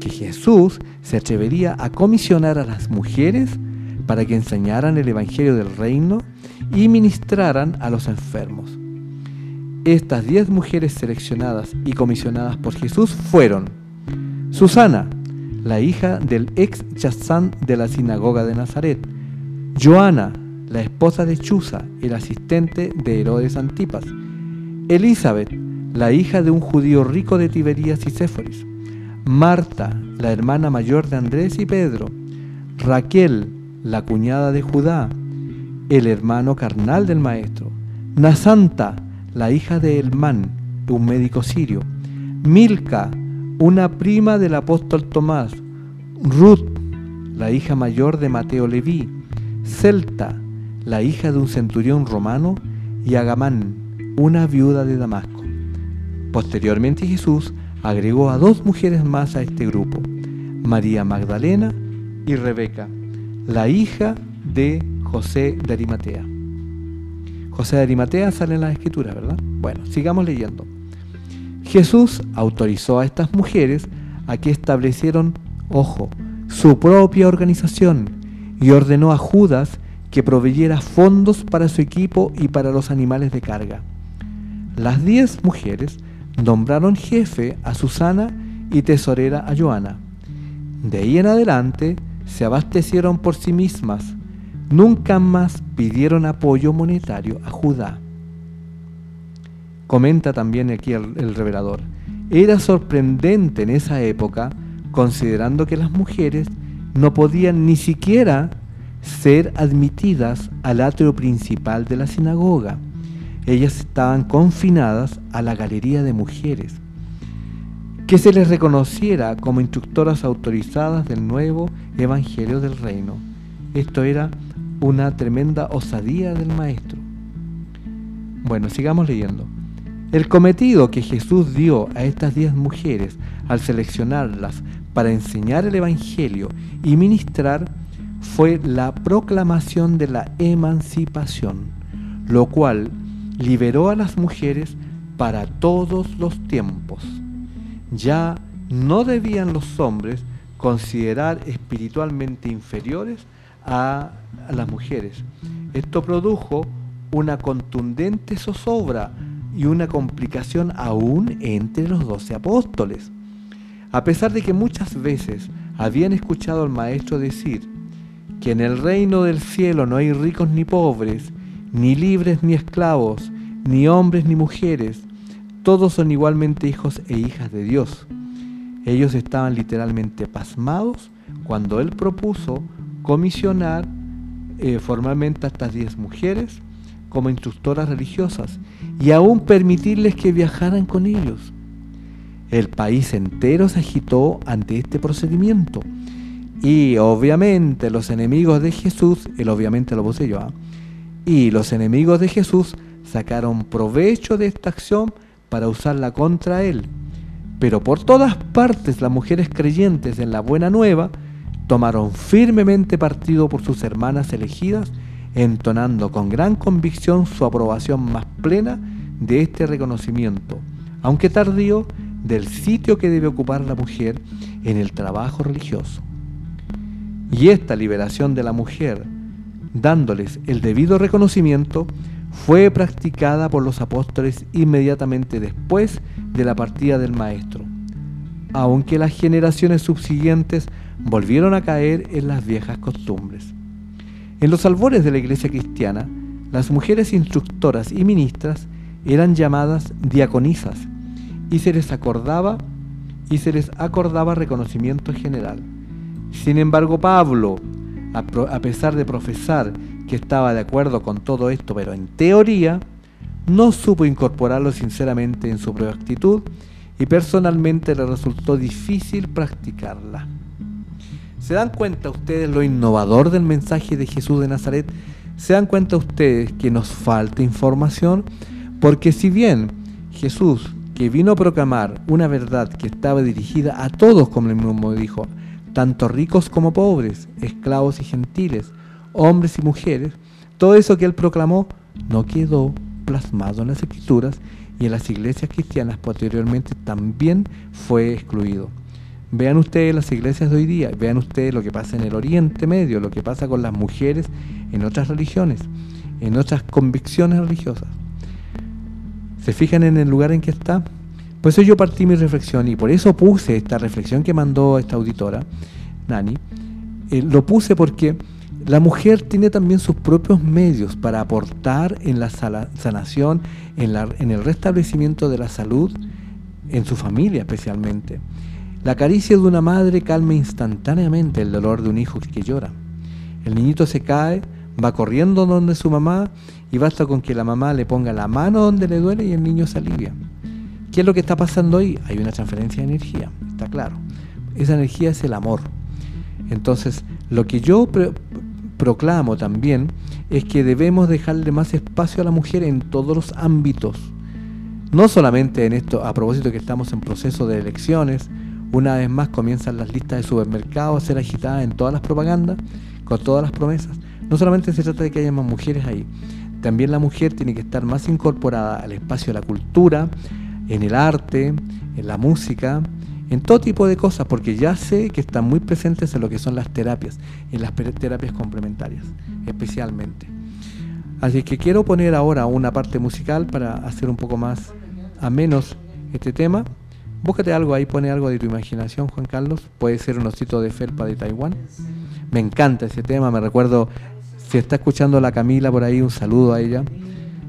que Jesús se atrevería a comisionar a las mujeres para que enseñaran el Evangelio del Reino y ministraran a los enfermos. Estas diez mujeres seleccionadas y comisionadas por Jesús fueron Susana, la hija del ex chazán de la sinagoga de Nazaret, Joana, la esposa de Chuza, el asistente de Herodes Antipas, Elizabeth, la hija de un judío rico de Tiberías y Séforis, Marta, la hermana mayor de Andrés y Pedro, Raquel, la cuñada de Judá, el hermano carnal del maestro, Nasanta, la hija de Elmán, un médico sirio, Milca, una prima del apóstol Tomás, Ruth, la hija mayor de Mateo Leví, Celta, la hija de un centurión romano, y Agamán, una viuda de Damasco. Posteriormente Jesús agregó a dos mujeres más a este grupo, María Magdalena y Rebeca, la hija de José de Arimatea. José de Arimatea sale en la escritura, ¿verdad? Bueno, sigamos leyendo. Jesús autorizó a estas mujeres a que establecieron, ojo, su propia organización y ordenó a Judas que proveyera fondos para su equipo y para los animales de carga. Las diez mujeres nombraron jefe a Susana y tesorera a Joana. De ahí en adelante se abastecieron por sí mismas. Nunca más pidieron apoyo monetario a Judá. Comenta también aquí el, revelador. era sorprendente en esa época, considerando que las mujeres no podían ni siquiera ser admitidas al atrio principal de la sinagoga. Ellas estaban confinadas a la galería de mujeres. Que se les reconociera como instructoras autorizadas del nuevo Evangelio del Reino. Esto era una tremenda osadía del Maestro. Bueno, sigamos leyendo. El cometido que Jesús dio a estas diez mujeres al seleccionarlas para enseñar el Evangelio y ministrar fue la proclamación de la emancipación, lo cual liberó a las mujeres para todos los tiempos. Ya no debían los hombres considerar espiritualmente inferiores a, las mujeres. Esto produjo una contundente zozobra y una complicación aún entre los doce apóstoles. A pesar de que muchas veces habían escuchado al Maestro decir que en el reino del cielo no hay ricos ni pobres, ni libres ni esclavos, ni hombres ni mujeres, todos son igualmente hijos e hijas de Dios. Ellos estaban literalmente pasmados cuando Él propuso comisionar eh, formalmente a estas diez mujeres como instructoras religiosas y aún permitirles que viajaran con ellos. El país entero se agitó ante este procedimiento y obviamente los enemigos de Jesús, él obviamente lo puse yo, ¿ah? y los enemigos de Jesús sacaron provecho de esta acción para usarla contra él. Pero por todas partes las mujeres creyentes en la buena nueva tomaron firmemente partido por sus hermanas elegidas entonando con gran convicción su aprobación más plena de este reconocimiento, aunque tardío, del sitio que debe ocupar la mujer en el trabajo religioso. Y esta liberación de la mujer, dándoles el debido reconocimiento, fue practicada por los apóstoles inmediatamente después de la partida del Maestro, aunque las generaciones subsiguientes volvieron a caer en las viejas costumbres. En los albores de la iglesia cristiana, las mujeres instructoras y ministras eran llamadas diaconisas y se les acordaba y se les acordaba reconocimiento general. Sin embargo, Pablo, a, pesar de profesar que estaba de acuerdo con todo esto, pero en teoría, no supo incorporarlo sinceramente en su propia actitud y personalmente le resultó difícil practicarla. ¿Se dan cuenta ustedes lo innovador del mensaje de Jesús de Nazaret? ¿Se dan cuenta ustedes que nos falta información? Porque si bien Jesús, que vino a proclamar una verdad que estaba dirigida a todos, como el mismo dijo, tanto ricos como pobres, esclavos y gentiles, hombres y mujeres, todo eso que él proclamó no quedó plasmado en las escrituras y en las iglesias cristianas posteriormente también fue excluido. Vean ustedes las iglesias de hoy día, vean ustedes lo que pasa en el Oriente Medio, lo que pasa con las mujeres en otras religiones, en otras convicciones religiosas. ¿Se fijan en el lugar en que está? Por eso yo partí mi reflexión y por eso puse esta reflexión que mandó esta auditora, Nani. Eh, lo puse porque la mujer tiene también sus propios medios para aportar en la sanación, en, el restablecimiento de la salud, en su familia especialmente. La caricia de una madre calma instantáneamente el dolor de un hijo que llora. El niñito se cae, va corriendo donde su mamá y basta con que la mamá le ponga la mano donde le duele y el niño se alivia. ¿Qué es lo que está pasando ahí? Hay una transferencia de energía, está claro. Esa energía es el amor. Entonces, lo que yo proclamo también es que debemos dejarle más espacio a la mujer en todos los ámbitos. No solamente en esto, a propósito que estamos en proceso de elecciones, una vez más comienzan las listas de supermercados a ser agitadas en todas las propagandas, con todas las promesas. No solamente se trata de que haya más mujeres ahí, también la mujer tiene que estar más incorporada al espacio de la cultura, en el arte, en la música, en todo tipo de cosas, porque ya sé que están muy presentes en lo que son las terapias, en las terapias complementarias, especialmente. Así que quiero poner ahora una parte musical para hacer un poco más a menos este tema. Búscate algo ahí, pone algo de tu imaginación, Juan Carlos. Puede ser un osito de felpa de Taiwán. Me encanta ese tema, me recuerdo, si está escuchando la Camila por ahí, un saludo a ella.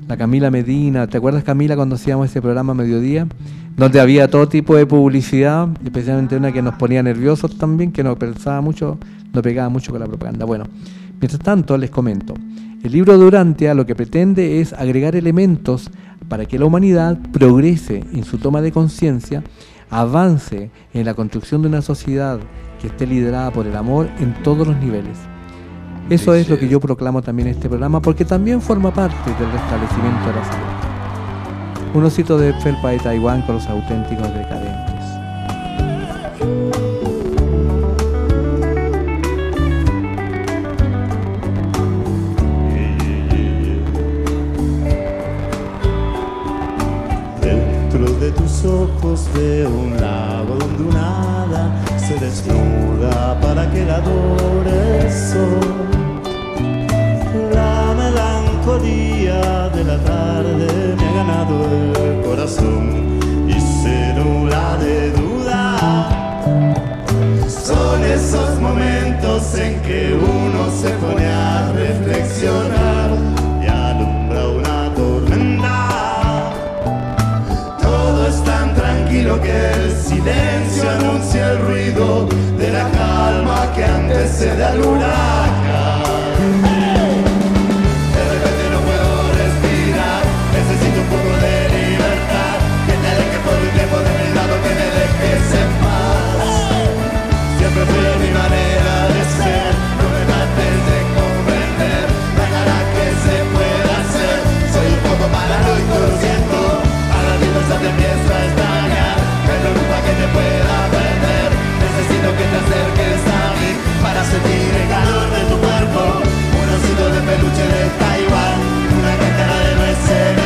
La Camila Medina, ¿te acuerdas Camila cuando hacíamos ese programa Mediodía? Donde había todo tipo de publicidad, especialmente una que nos ponía nerviosos también, que nos pensaba mucho, nos pegaba mucho con la propaganda. Bueno, mientras tanto les comento, el libro de Urantia lo que pretende es agregar elementos para que la humanidad progrese en su toma de conciencia, avance en la construcción de una sociedad que esté liderada por el amor en todos los niveles. Eso es lo que yo proclamo también en este programa, porque también forma parte del restablecimiento de la salud. Un osito de felpa de Taiwán con los auténticos decadentes. Dentro de tus ojos veo un lago donde una hada se desnuda para que la adore el sol. Melancolía de la tarde me ha ganado el corazón y se de duda. Son esos momentos en que uno se pone a reflexionar y alumbra una tormenta. Todo es tan tranquilo que el silencio anuncia el ruido de la calma que antecede al huracán. Peluche de Taiwán, una cantera de nuez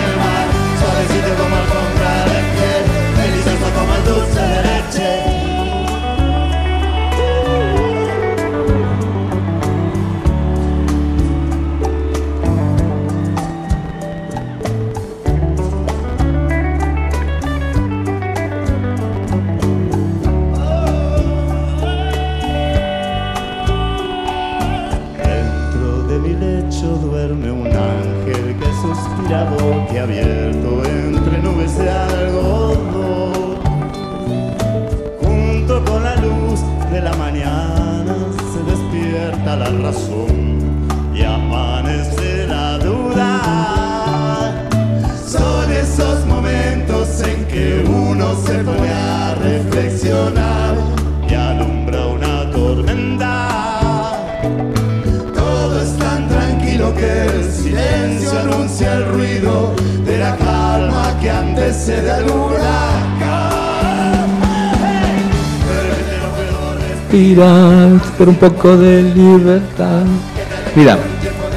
boquiabierto entre nubes de algodón. Junto con la luz de la mañana se despierta la razón y amanece la duda. Son esos momentos en que uno se pone a reflexionar y alumbra una tormenta. Todo es tan tranquilo que el silencio anuncia el ruido la calma que antecede al huracán. Hey, por un poco de libertad. Mira,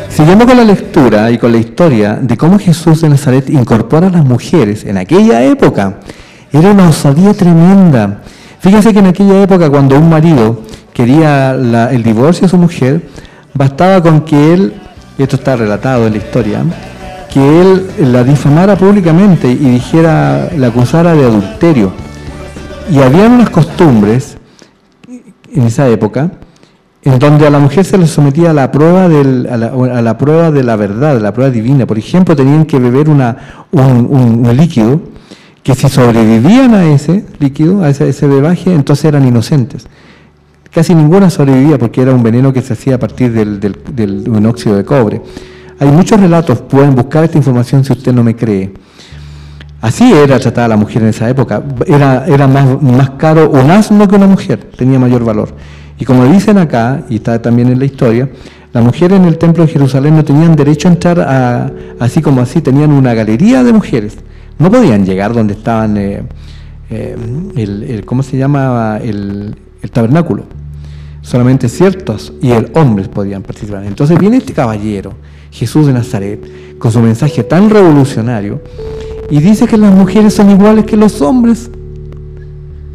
siguiendo con la lectura y con la historia de cómo Jesús de Nazaret incorpora a las mujeres en aquella época, era una osadía tremenda. Fíjense que en aquella época cuando un marido quería la- el divorcio de su mujer, bastaba con que él, y esto está relatado en la historia, que él la difamara públicamente y dijera, la acusara de adulterio. Y habían unas costumbres en esa época, en donde a la mujer se le sometía a la prueba del- a, la, prueba de la verdad, la prueba divina. Por ejemplo, tenían que beber una, un, un- un líquido que si sobrevivían a ese líquido, a ese, bebaje, entonces eran inocentes. Casi ninguna sobrevivía porque era un veneno que se hacía a partir del, del, del monóxido de cobre. Hay muchos relatos, pueden buscar esta información si usted no me cree. Así era tratada la mujer en esa época. Era, era más, más caro un asno que una mujer, tenía mayor valor. Y como dicen acá, y está también en la historia, las mujeres en el templo de Jerusalén no tenían derecho a entrar así como así, tenían una galería de mujeres. No podían llegar donde estaban, eh, eh, el, el- ¿cómo se llamaba? El, el tabernáculo. Solamente ciertos y el hombres podían participar. Entonces viene este caballero, Jesús de Nazaret, con su mensaje tan revolucionario, y dice que las mujeres son iguales que los hombres.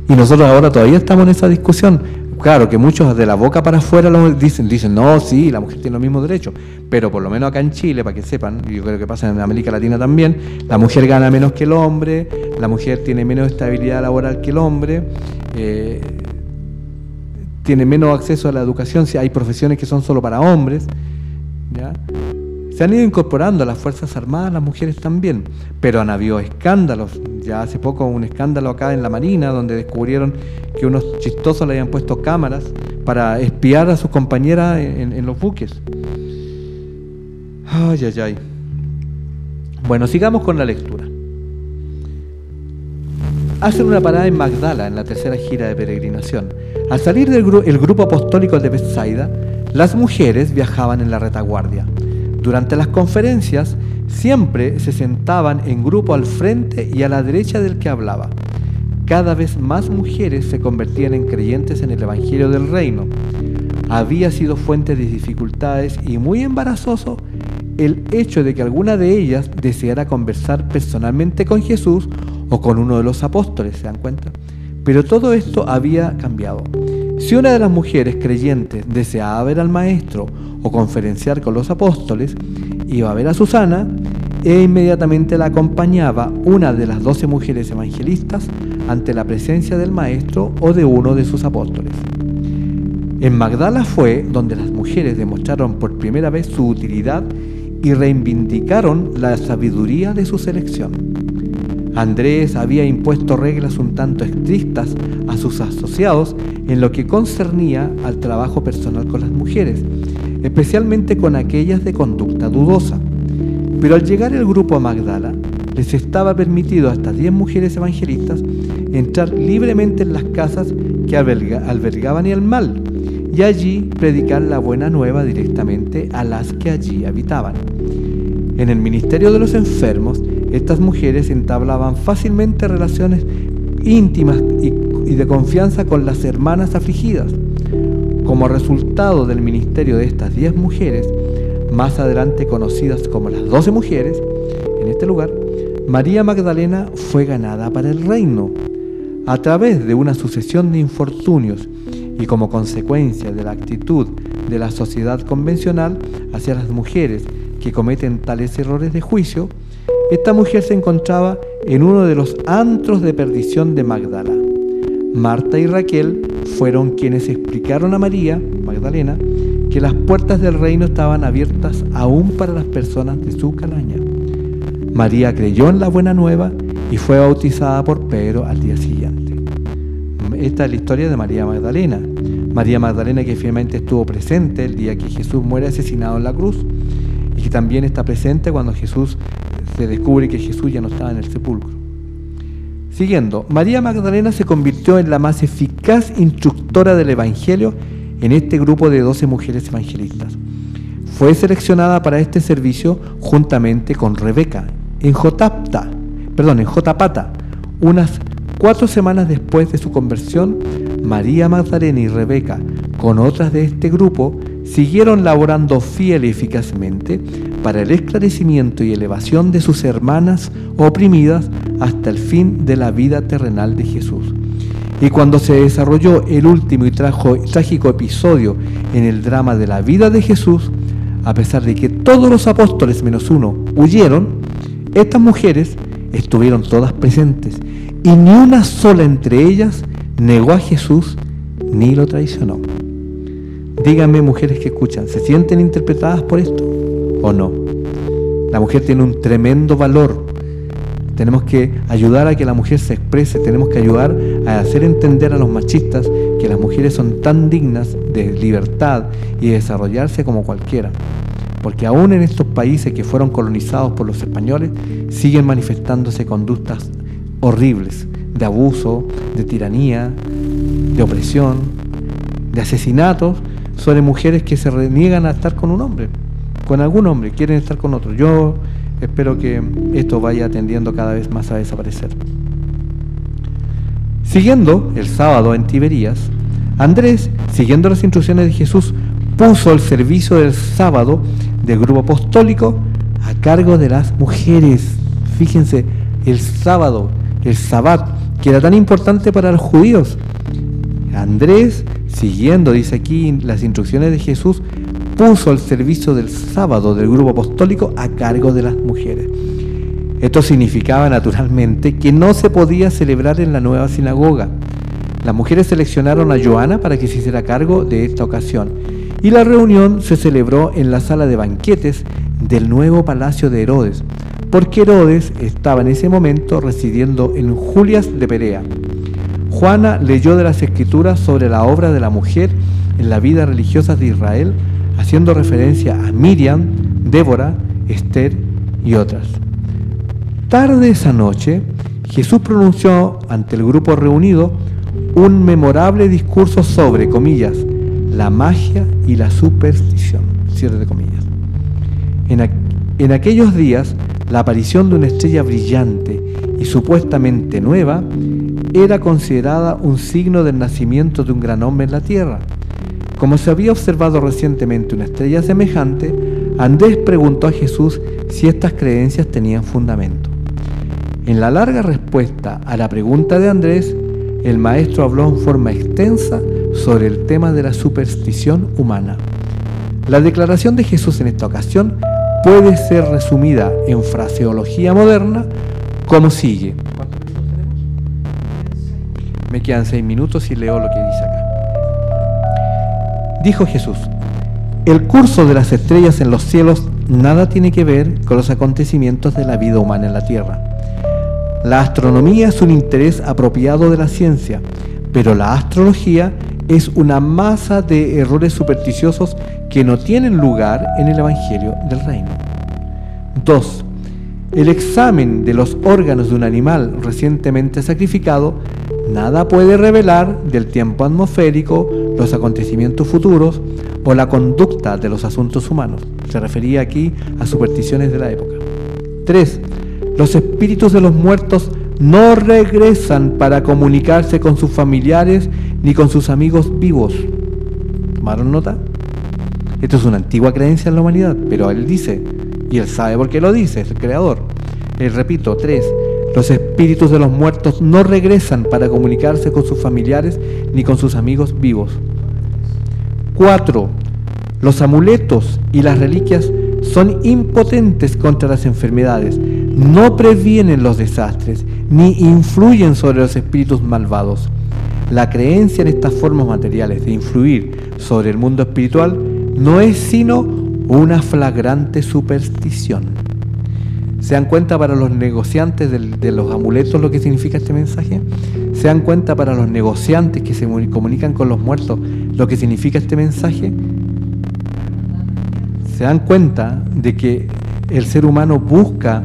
Y nosotros ahora todavía estamos en esa discusión. Claro que muchos de la boca para afuera lo dicen, dicen, no, sí, la mujer tiene los mismos derechos, pero por lo menos acá en Chile, para que sepan, y yo creo que pasa en América Latina también, la mujer gana menos que el hombre, la mujer tiene menos estabilidad laboral que el hombre, eh, tiene menos acceso a la educación, si hay profesiones que son solo para hombres, ¿ya? Se han ido incorporando a las Fuerzas Armadas las mujeres también, pero han habido escándalos. Ya hace poco un escándalo acá en la Marina, donde descubrieron que unos chistosos le habían puesto cámaras para espiar a sus compañeras en, los buques. Ay, ay, ay. Bueno, sigamos con la lectura. Hacen una parada en Magdala en la tercera gira de peregrinación. Al salir del gru- el grupo apostólico de Bethsaida, las mujeres viajaban en la retaguardia. Durante las conferencias siempre se sentaban en grupo al frente y a la derecha del que hablaba. Cada vez más mujeres se convertían en creyentes en el Evangelio del Reino. Había sido fuente de dificultades y muy embarazoso el hecho de que alguna de ellas deseara conversar personalmente con Jesús o con uno de los apóstoles, ¿se dan cuenta? Pero todo esto había cambiado. Si una de las mujeres creyentes deseaba ver al maestro o conferenciar con los apóstoles, iba a ver a Susana e inmediatamente la acompañaba una de las doce mujeres evangelistas ante la presencia del maestro o de uno de sus apóstoles. En Magdala fue donde las mujeres demostraron por primera vez su utilidad y reivindicaron la sabiduría de su selección. Andrés había impuesto reglas un tanto estrictas a sus asociados en lo que concernía al trabajo personal con las mujeres, especialmente con aquellas de conducta dudosa. Pero al llegar el grupo a Magdala, les estaba permitido a estas 10 mujeres evangelistas entrar libremente en las casas que alberga- albergaban el mal y allí predicar la buena nueva directamente a las que allí habitaban. En el ministerio de los enfermos, estas mujeres entablaban fácilmente relaciones íntimas y, de confianza con las hermanas afligidas. Como resultado del ministerio de estas 10 mujeres, más adelante conocidas como las 12 mujeres, en este lugar, María Magdalena fue ganada para el reino. A través de una sucesión de infortunios y como consecuencia de la actitud de la sociedad convencional hacia las mujeres que cometen tales errores de juicio, esta mujer se encontraba en uno de los antros de perdición de Magdala. Marta y Raquel fueron quienes explicaron a María, Magdalena, que las puertas del reino estaban abiertas aún para las personas de su calaña. María creyó en la buena nueva y fue bautizada por Pedro al día siguiente. Esta es la historia de María Magdalena. María Magdalena que finalmente estuvo presente el día que Jesús muere asesinado en la cruz y que también está presente cuando Jesús se descubre que Jesús ya no estaba en el sepulcro. Siguiendo, María Magdalena se convirtió en la más eficaz instructora del Evangelio en este grupo de 12 mujeres evangelistas. Fue seleccionada para este servicio juntamente con Rebeca en Jotapta, perdón, en Jotapata, unas cuatro semanas después de su conversión, María Magdalena y Rebeca, con otras de este grupo, siguieron laborando fiel y eficazmente para el esclarecimiento y elevación de sus hermanas oprimidas hasta el fin de la vida terrenal de Jesús. Y cuando se desarrolló el último y trágico episodio en el drama de la vida de Jesús, a pesar de que todos los apóstoles menos uno huyeron, estas mujeres estuvieron todas presentes y ni una sola entre ellas negó a Jesús ni lo traicionó. Díganme mujeres que escuchan, ¿se sienten interpretadas por esto o no? La mujer tiene un tremendo valor. Tenemos que ayudar a que la mujer se exprese, tenemos que ayudar a hacer entender a los machistas que las mujeres son tan dignas de libertad y de desarrollarse como cualquiera. Porque aún en estos países que fueron colonizados por los españoles, siguen manifestándose conductas horribles de abuso, de tiranía, de opresión, de asesinatos sobre mujeres que se reniegan a estar con un hombre, con algún hombre, quieren estar con otro. Yo espero que esto vaya tendiendo cada vez más a desaparecer. Siguiendo el sábado en Tiberías, Andrés, siguiendo las instrucciones de Jesús, puso el servicio del sábado del grupo apostólico a cargo de las mujeres. Fíjense, el sábado, el sabbat, que era tan importante para los judíos. Andrés, siguiendo, dice aquí, las instrucciones de Jesús, puso el servicio del sábado del grupo apostólico a cargo de las mujeres. Esto significaba naturalmente que no se podía celebrar en la nueva sinagoga. Las mujeres seleccionaron a Joana para que se hiciera cargo de esta ocasión y la reunión se celebró en la sala de banquetes del nuevo palacio de Herodes, porque Herodes estaba en ese momento residiendo en Julias de Perea. Juana leyó de las escrituras sobre la obra de la mujer en la vida religiosa de Israel, haciendo referencia a Miriam, Débora, Esther y otras. Tarde esa noche, Jesús pronunció ante el grupo reunido un memorable discurso sobre, comillas, la magia y la superstición, comillas. En aquellos días, la aparición de una estrella brillante y supuestamente nueva era considerada un signo del nacimiento de un gran hombre en la tierra. Como se había observado recientemente una estrella semejante, Andrés preguntó a Jesús si estas creencias tenían fundamento. En la larga respuesta a la pregunta de Andrés, el maestro habló en forma extensa sobre el tema de la superstición humana. La declaración de Jesús en esta ocasión puede ser resumida en fraseología moderna como sigue. Me quedan seis minutos y leo lo que dice acá. Dijo Jesús, el curso de las estrellas en los cielos nada tiene que ver con los acontecimientos de la vida humana en la tierra. La astronomía es un interés apropiado de la ciencia, pero la astrología es una masa de errores supersticiosos que no tienen lugar en el Evangelio del Reino. 2. El examen de los órganos de un animal recientemente sacrificado nada puede revelar del tiempo atmosférico, los acontecimientos futuros o la conducta de los asuntos humanos. Se refería aquí a supersticiones de la época. 3. Los espíritus de los muertos no regresan para comunicarse con sus familiares ni con sus amigos vivos. ¿Tomaron nota? Esto es una antigua creencia en la humanidad, pero él dice, y él sabe por qué lo dice, es el creador. Él repito, 3. Los espíritus de los muertos no regresan para comunicarse con sus familiares ni con sus amigos vivos. 4. Los amuletos y las reliquias son impotentes contra las enfermedades, no previenen los desastres, ni influyen sobre los espíritus malvados. La creencia en estas formas materiales de influir sobre el mundo espiritual no es sino una flagrante superstición. ¿Se dan cuenta para los negociantes de los amuletos lo que significa este mensaje? ¿Se dan cuenta para los negociantes que se comunican con los muertos lo que significa este mensaje? ¿Se dan cuenta de que el ser humano busca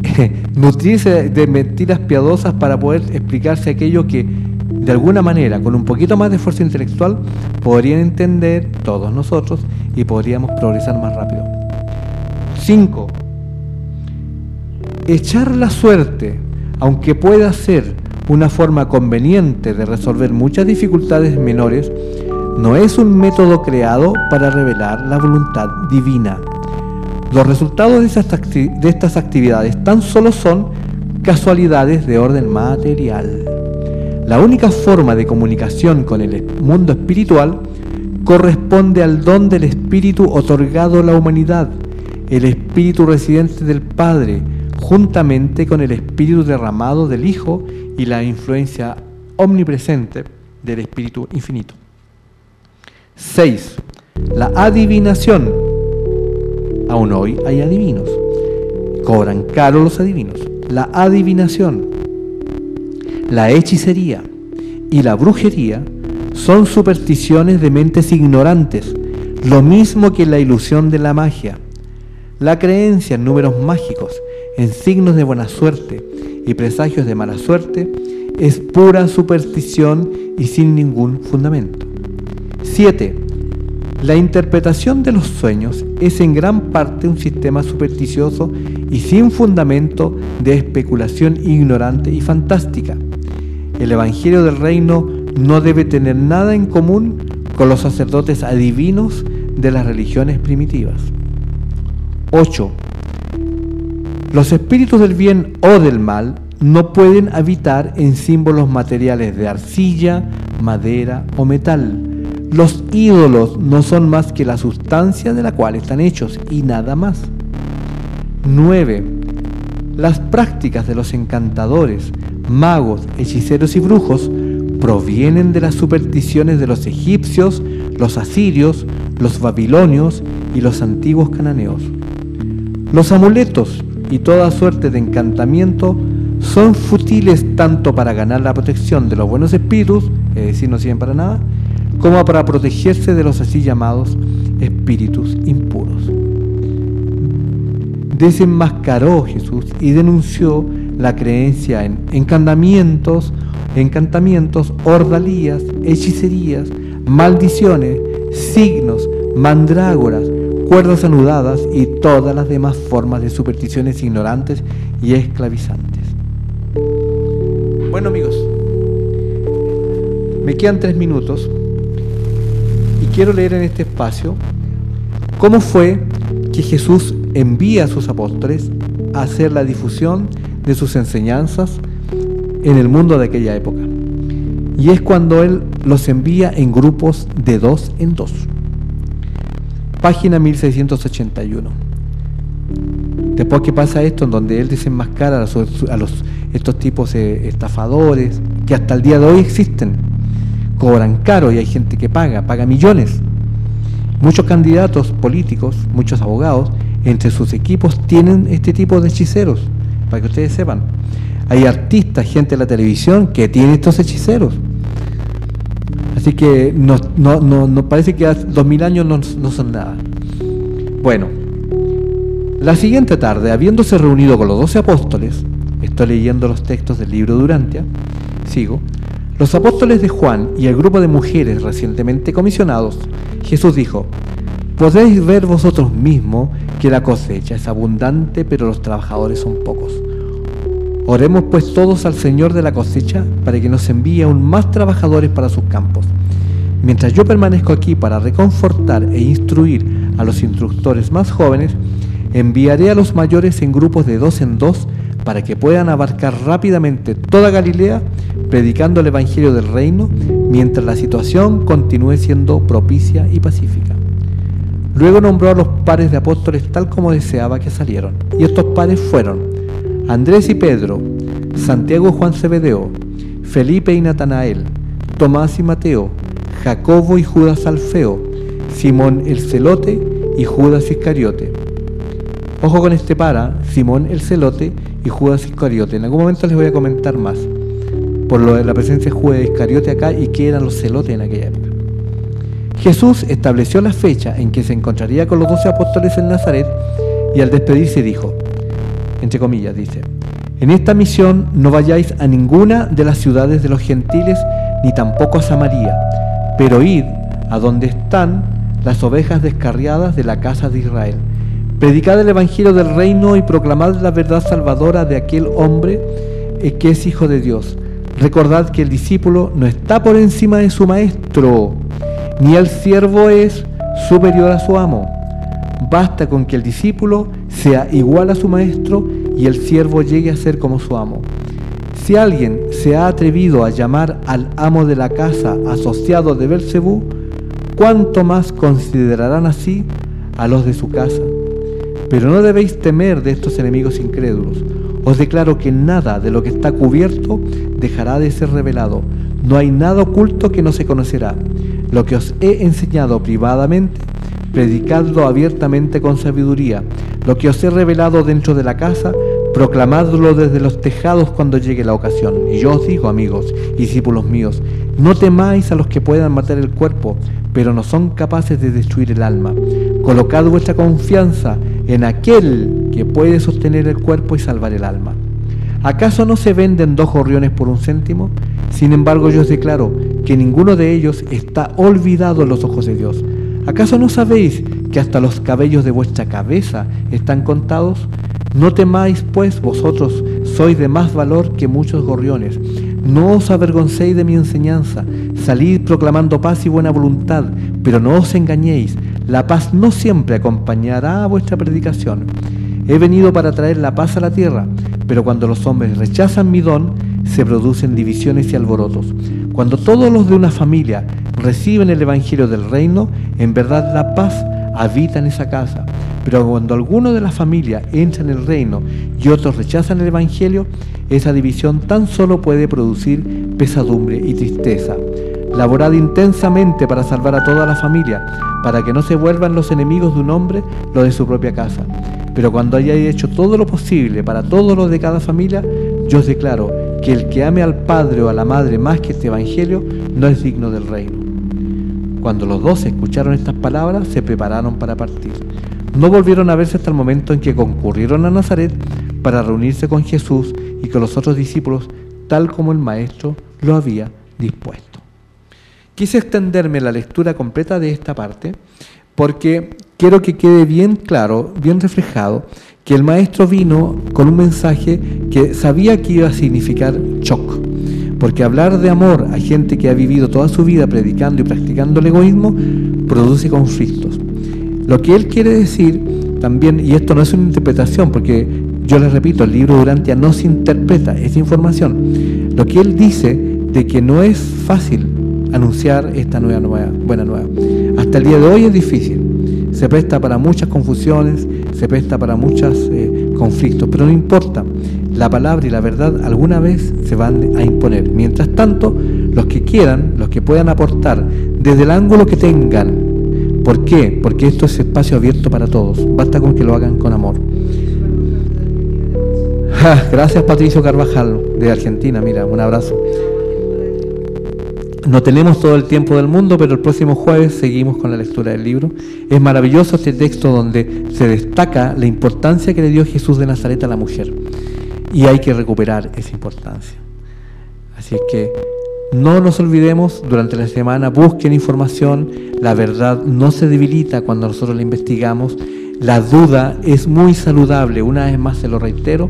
<laughs> nutrirse de mentiras piadosas para poder explicarse aquello que de alguna manera, con un poquito más de esfuerzo intelectual, podrían entender todos nosotros y podríamos progresar más rápido? 5 echar la suerte, aunque pueda ser una forma conveniente de resolver muchas dificultades menores, no es un método creado para revelar la voluntad divina. Los resultados de, estas actividades tan solo son casualidades de orden material. La única forma de comunicación con el mundo espiritual corresponde al don del espíritu otorgado a la humanidad, el espíritu residente del Padre, juntamente con el Espíritu derramado del Hijo y la influencia omnipresente del Espíritu infinito. 6. La adivinación. Aún hoy hay adivinos. Cobran caro los adivinos. La adivinación, la hechicería y la brujería son supersticiones de mentes ignorantes, lo mismo que la ilusión de la magia. La creencia en números mágicos en signos de buena suerte y presagios de mala suerte es pura superstición y sin ningún fundamento. 7. La interpretación de los sueños es en gran parte un sistema supersticioso y sin fundamento de especulación ignorante y fantástica. El Evangelio del Reino no debe tener nada en común con los sacerdotes adivinos de las religiones primitivas. 8. Los espíritus del bien o del mal no pueden habitar en símbolos materiales de arcilla, madera o metal. Los ídolos no son más que la sustancia de la cual están hechos y nada más. 9. Las prácticas de los encantadores, magos, hechiceros y brujos provienen de las supersticiones de los egipcios, los asirios, los babilonios y los antiguos cananeos. Los amuletos y toda suerte de encantamiento son futiles tanto para ganar la protección de los buenos espíritus, es decir, no sirven para nada, como para protegerse de los así llamados espíritus impuros. Desenmascaró Jesús y denunció la creencia en encantamientos, encantamientos, ordalías, hechicerías, maldiciones, signos, mandrágoras, cuerdas anudadas y todas las demás formas de supersticiones ignorantes y esclavizantes. Bueno amigos, me quedan tres minutos y quiero leer en este espacio cómo fue que Jesús envía a sus apóstoles a hacer la difusión de sus enseñanzas en el mundo de aquella época. Y es cuando Él los envía en grupos de dos en dos. Página 1681. Después que pasa esto, en donde Él desenmascara a, los, estos tipos de estafadores, que hasta el día de hoy existen, cobran caro y hay gente que paga, paga millones. Muchos candidatos políticos, muchos abogados, entre sus equipos tienen este tipo de hechiceros, para que ustedes sepan. Hay artistas, gente de la televisión que tiene estos hechiceros. Así que nos no, parece que dos mil años no, son nada. Bueno, la siguiente tarde, habiéndose reunido con los doce apóstoles, estoy leyendo los textos del libro Durantia, sigo, los apóstoles de Juan y el grupo de mujeres recientemente comisionados, Jesús dijo, podéis ver vosotros mismos que la cosecha es abundante, pero los trabajadores son pocos. Oremos pues todos al Señor de la cosecha para que nos envíe aún más trabajadores para sus campos. Mientras yo permanezco aquí para reconfortar e instruir a los instructores más jóvenes, enviaré a los mayores en grupos de dos en dos para que puedan abarcar rápidamente toda Galilea predicando el Evangelio del Reino mientras la situación continúe siendo propicia y pacífica. Luego nombró a los pares de apóstoles tal como deseaba que salieron. Y estos pares fueron Andrés y Pedro, Santiago y Juan Cebedeo, Felipe y Natanael, Tomás y Mateo, Jacobo y Judas Alfeo, Simón el Celote y Judas Iscariote. Ojo con este para, Simón el Celote y Judas Iscariote. En algún momento les voy a comentar más por lo de la presencia de Judas Iscariote acá y qué eran los celotes en aquella época. Jesús estableció la fecha en que se encontraría con los doce apóstoles en Nazaret y al despedirse dijo, entre comillas, dice, en esta misión no vayáis a ninguna de las ciudades de los gentiles ni tampoco a Samaria, pero id a donde están las ovejas descarriadas de la casa de Israel. Predicad el Evangelio del reino y proclamad la verdad salvadora de aquel hombre eh, que es hijo de Dios. Recordad que el discípulo no está por encima de su maestro, ni el siervo es superior a su amo. Basta con que el discípulo sea igual a su maestro y el siervo llegue a ser como su amo. Si alguien se ha atrevido a llamar al amo de la casa asociado de Belcebú, ¿cuánto más considerarán así a los de su casa? Pero no debéis temer de estos enemigos incrédulos. Os declaro que nada de lo que está cubierto dejará de ser revelado. No hay nada oculto que no se conocerá. Lo que os he enseñado privadamente, predicadlo abiertamente con sabiduría. Lo que os he revelado dentro de la casa, proclamadlo desde los tejados cuando llegue la ocasión. Y yo os digo, amigos discípulos míos, no temáis a los que puedan matar el cuerpo, pero no son capaces de destruir el alma. Colocad vuestra confianza en aquel que puede sostener el cuerpo y salvar el alma. ¿Acaso no se venden dos gorriones por un céntimo? Sin embargo, yo os declaro que ninguno de ellos está olvidado en los ojos de Dios. ¿Acaso no sabéis que hasta los cabellos de vuestra cabeza están contados? No temáis, pues, vosotros sois de más valor que muchos gorriones. No os avergoncéis de mi enseñanza. Salid proclamando paz y buena voluntad, pero no os engañéis. La paz no siempre acompañará a vuestra predicación. He venido para traer la paz a la tierra, pero cuando los hombres rechazan mi don, se producen divisiones y alborotos. Cuando todos los de una familia reciben el Evangelio del reino, en verdad la paz habita en esa casa. Pero cuando alguno de la familia entra en el reino y otros rechazan el Evangelio, esa división tan solo puede producir pesadumbre y tristeza. Laborad intensamente para salvar a toda la familia, para que no se vuelvan los enemigos de un hombre los de su propia casa. Pero cuando hayáis hecho todo lo posible para todos los de cada familia, yo os declaro que el que ame al padre o a la madre más que este evangelio no es digno del reino. Cuando los dos escucharon estas palabras, se prepararon para partir. No volvieron a verse hasta el momento en que concurrieron a Nazaret para reunirse con Jesús y con los otros discípulos, tal como el Maestro lo había dispuesto. Quise extenderme la lectura completa de esta parte porque quiero que quede bien claro, bien reflejado, que el Maestro vino con un mensaje que sabía que iba a significar shock. Porque hablar de amor a gente que ha vivido toda su vida predicando y practicando el egoísmo produce conflictos. Lo que él quiere decir también, y esto no es una interpretación, porque yo les repito, el libro Durantia no se interpreta, es información. Lo que él dice de que no es fácil anunciar esta nueva, buena nueva. Hasta el día de hoy es difícil. Se presta para muchas confusiones, se presta para muchos eh, conflictos, pero no importa. La palabra y la verdad alguna vez se van a imponer. Mientras tanto, los que quieran, los que puedan aportar desde el ángulo que tengan, ¿por qué? Porque esto es espacio abierto para todos. Basta con que lo hagan con amor. <laughs> Gracias Patricio Carvajal de Argentina, mira, un abrazo. No tenemos todo el tiempo del mundo, pero el próximo jueves seguimos con la lectura del libro. Es maravilloso este texto donde se destaca la importancia que le dio Jesús de Nazaret a la mujer. Y hay que recuperar esa importancia. Así es que no nos olvidemos, durante la semana busquen información, la verdad no se debilita cuando nosotros la investigamos, la duda es muy saludable, una vez más se lo reitero,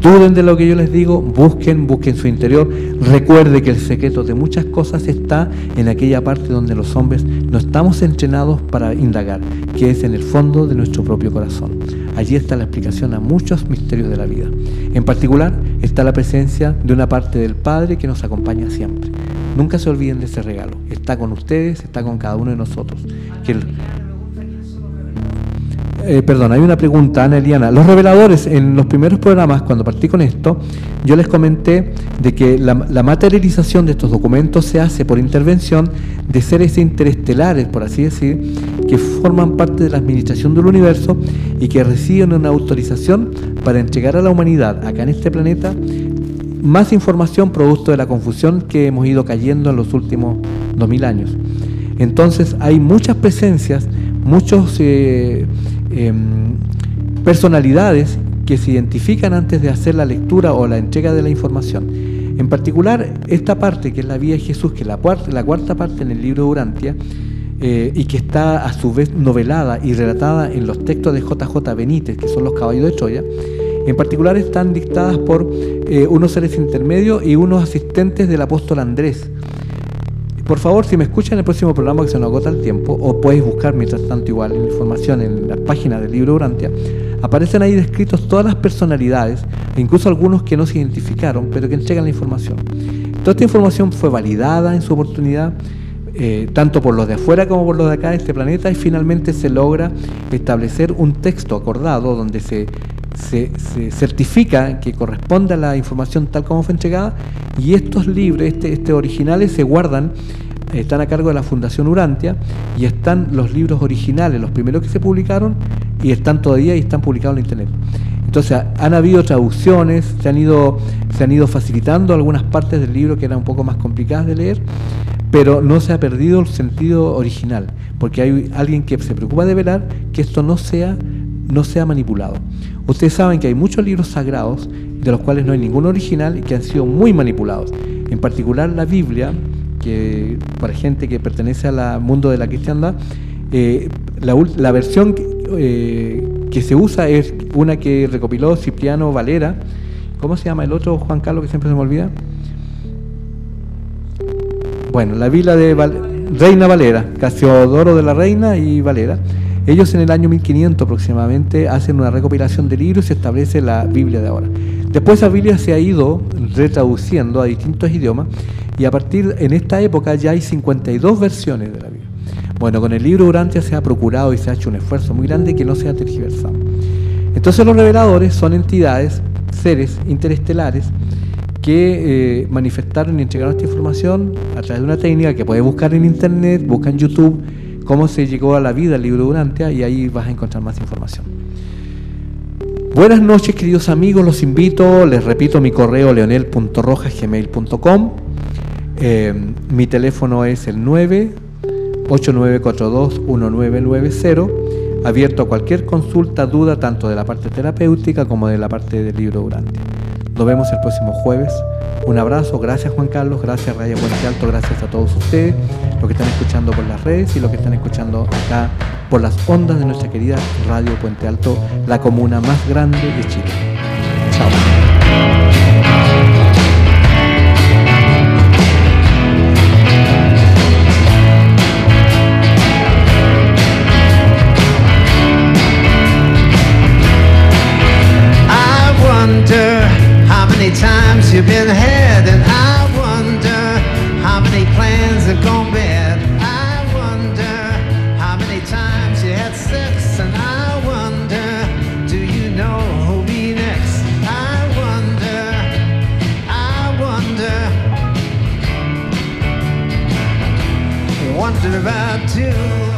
Duden de lo que yo les digo, busquen, busquen su interior. Recuerde que el secreto de muchas cosas está en aquella parte donde los hombres no estamos entrenados para indagar, que es en el fondo de nuestro propio corazón. Allí está la explicación a muchos misterios de la vida. En particular está la presencia de una parte del Padre que nos acompaña siempre. Nunca se olviden de ese regalo. Está con ustedes, está con cada uno de nosotros. Que eh, perdón, hay una pregunta, Ana Eliana. Los reveladores, en los primeros programas, cuando partí con esto, yo les comenté de que la, materialización de estos documentos se hace por intervención de seres interestelares, por así decir, que forman parte de la administración del universo y que reciben una autorización para entregar a la humanidad, acá en este planeta, más información producto de la confusión que hemos ido cayendo en los últimos 2000 años. Entonces hay muchas presencias, muchos... Eh, Em, personalidades que se identifican antes de hacer la lectura o la entrega de la información. En particular, esta parte, que es la vía de Jesús, que es la cuarta, parte en el libro de Urantia, eh, y que está a su vez novelada y relatada en los textos de JJ Benítez, que son los caballos de Troya, en particular están dictadas por eh, unos seres intermedios y unos asistentes del apóstol Andrés, por favor, si me escuchan en el próximo programa que se nos agota el tiempo, o puedes buscar mientras tanto igual información en la página del libro Urantia, aparecen ahí descritos todas las personalidades, e incluso algunos que no se identificaron, pero que entregan la información. Toda esta información fue validada en su oportunidad, eh, tanto por los de afuera como por los de acá de este planeta, y finalmente se logra establecer un texto acordado donde se se, certifica que corresponde a la información tal como fue entregada y estos libros, este, este originales se guardan, están a cargo de la Fundación Urantia y están los libros originales, los primeros que se publicaron y están todavía y están publicados en internet. Entonces han habido traducciones, se han ido, se han ido facilitando algunas partes del libro que eran un poco más complicadas de leer, pero no se ha perdido el sentido original, porque hay alguien que se preocupa de velar que esto no sea, no sea manipulado. Ustedes saben que hay muchos libros sagrados de los cuales no hay ningún original y que han sido muy manipulados. En particular la Biblia, que para gente que pertenece al mundo de la cristiandad, eh, la, versión eh, que se usa es una que recopiló Cipriano Valera. ¿Cómo se llama el otro, Juan Carlos, que siempre se me olvida? Bueno, la Biblia de Reina Valera, Casiodoro de la Reina y Valera. Ellos en el año 1500 aproximadamente hacen una recopilación de libros y se establece la Biblia de ahora. Después esa Biblia se ha ido retraduciendo a distintos idiomas y a partir en esta época ya hay 52 versiones de la Biblia. Bueno, con el libro Urantia se ha procurado y se ha hecho un esfuerzo muy grande que no sea tergiversado. Entonces los reveladores son entidades, seres interestelares que eh, manifestaron y entregaron esta información a través de una técnica que puedes buscar en internet, busca en YouTube, cómo se llegó a la vida el libro Durantia y ahí vas a encontrar más información. Buenas noches queridos amigos, los invito, les repito mi correo leonel.rojasgmail.com eh, mi teléfono es el 989421990 abierto a cualquier consulta, duda tanto de la parte terapéutica como de la parte del libro durante. Nos vemos el próximo jueves. Un abrazo, gracias Juan Carlos, gracias Raya Puente Alto, gracias a todos ustedes, los que están escuchando por las redes y los que están escuchando acá por las ondas de nuestra querida Radio Puente Alto, la comuna más grande de Chile. Chao. You've been about too.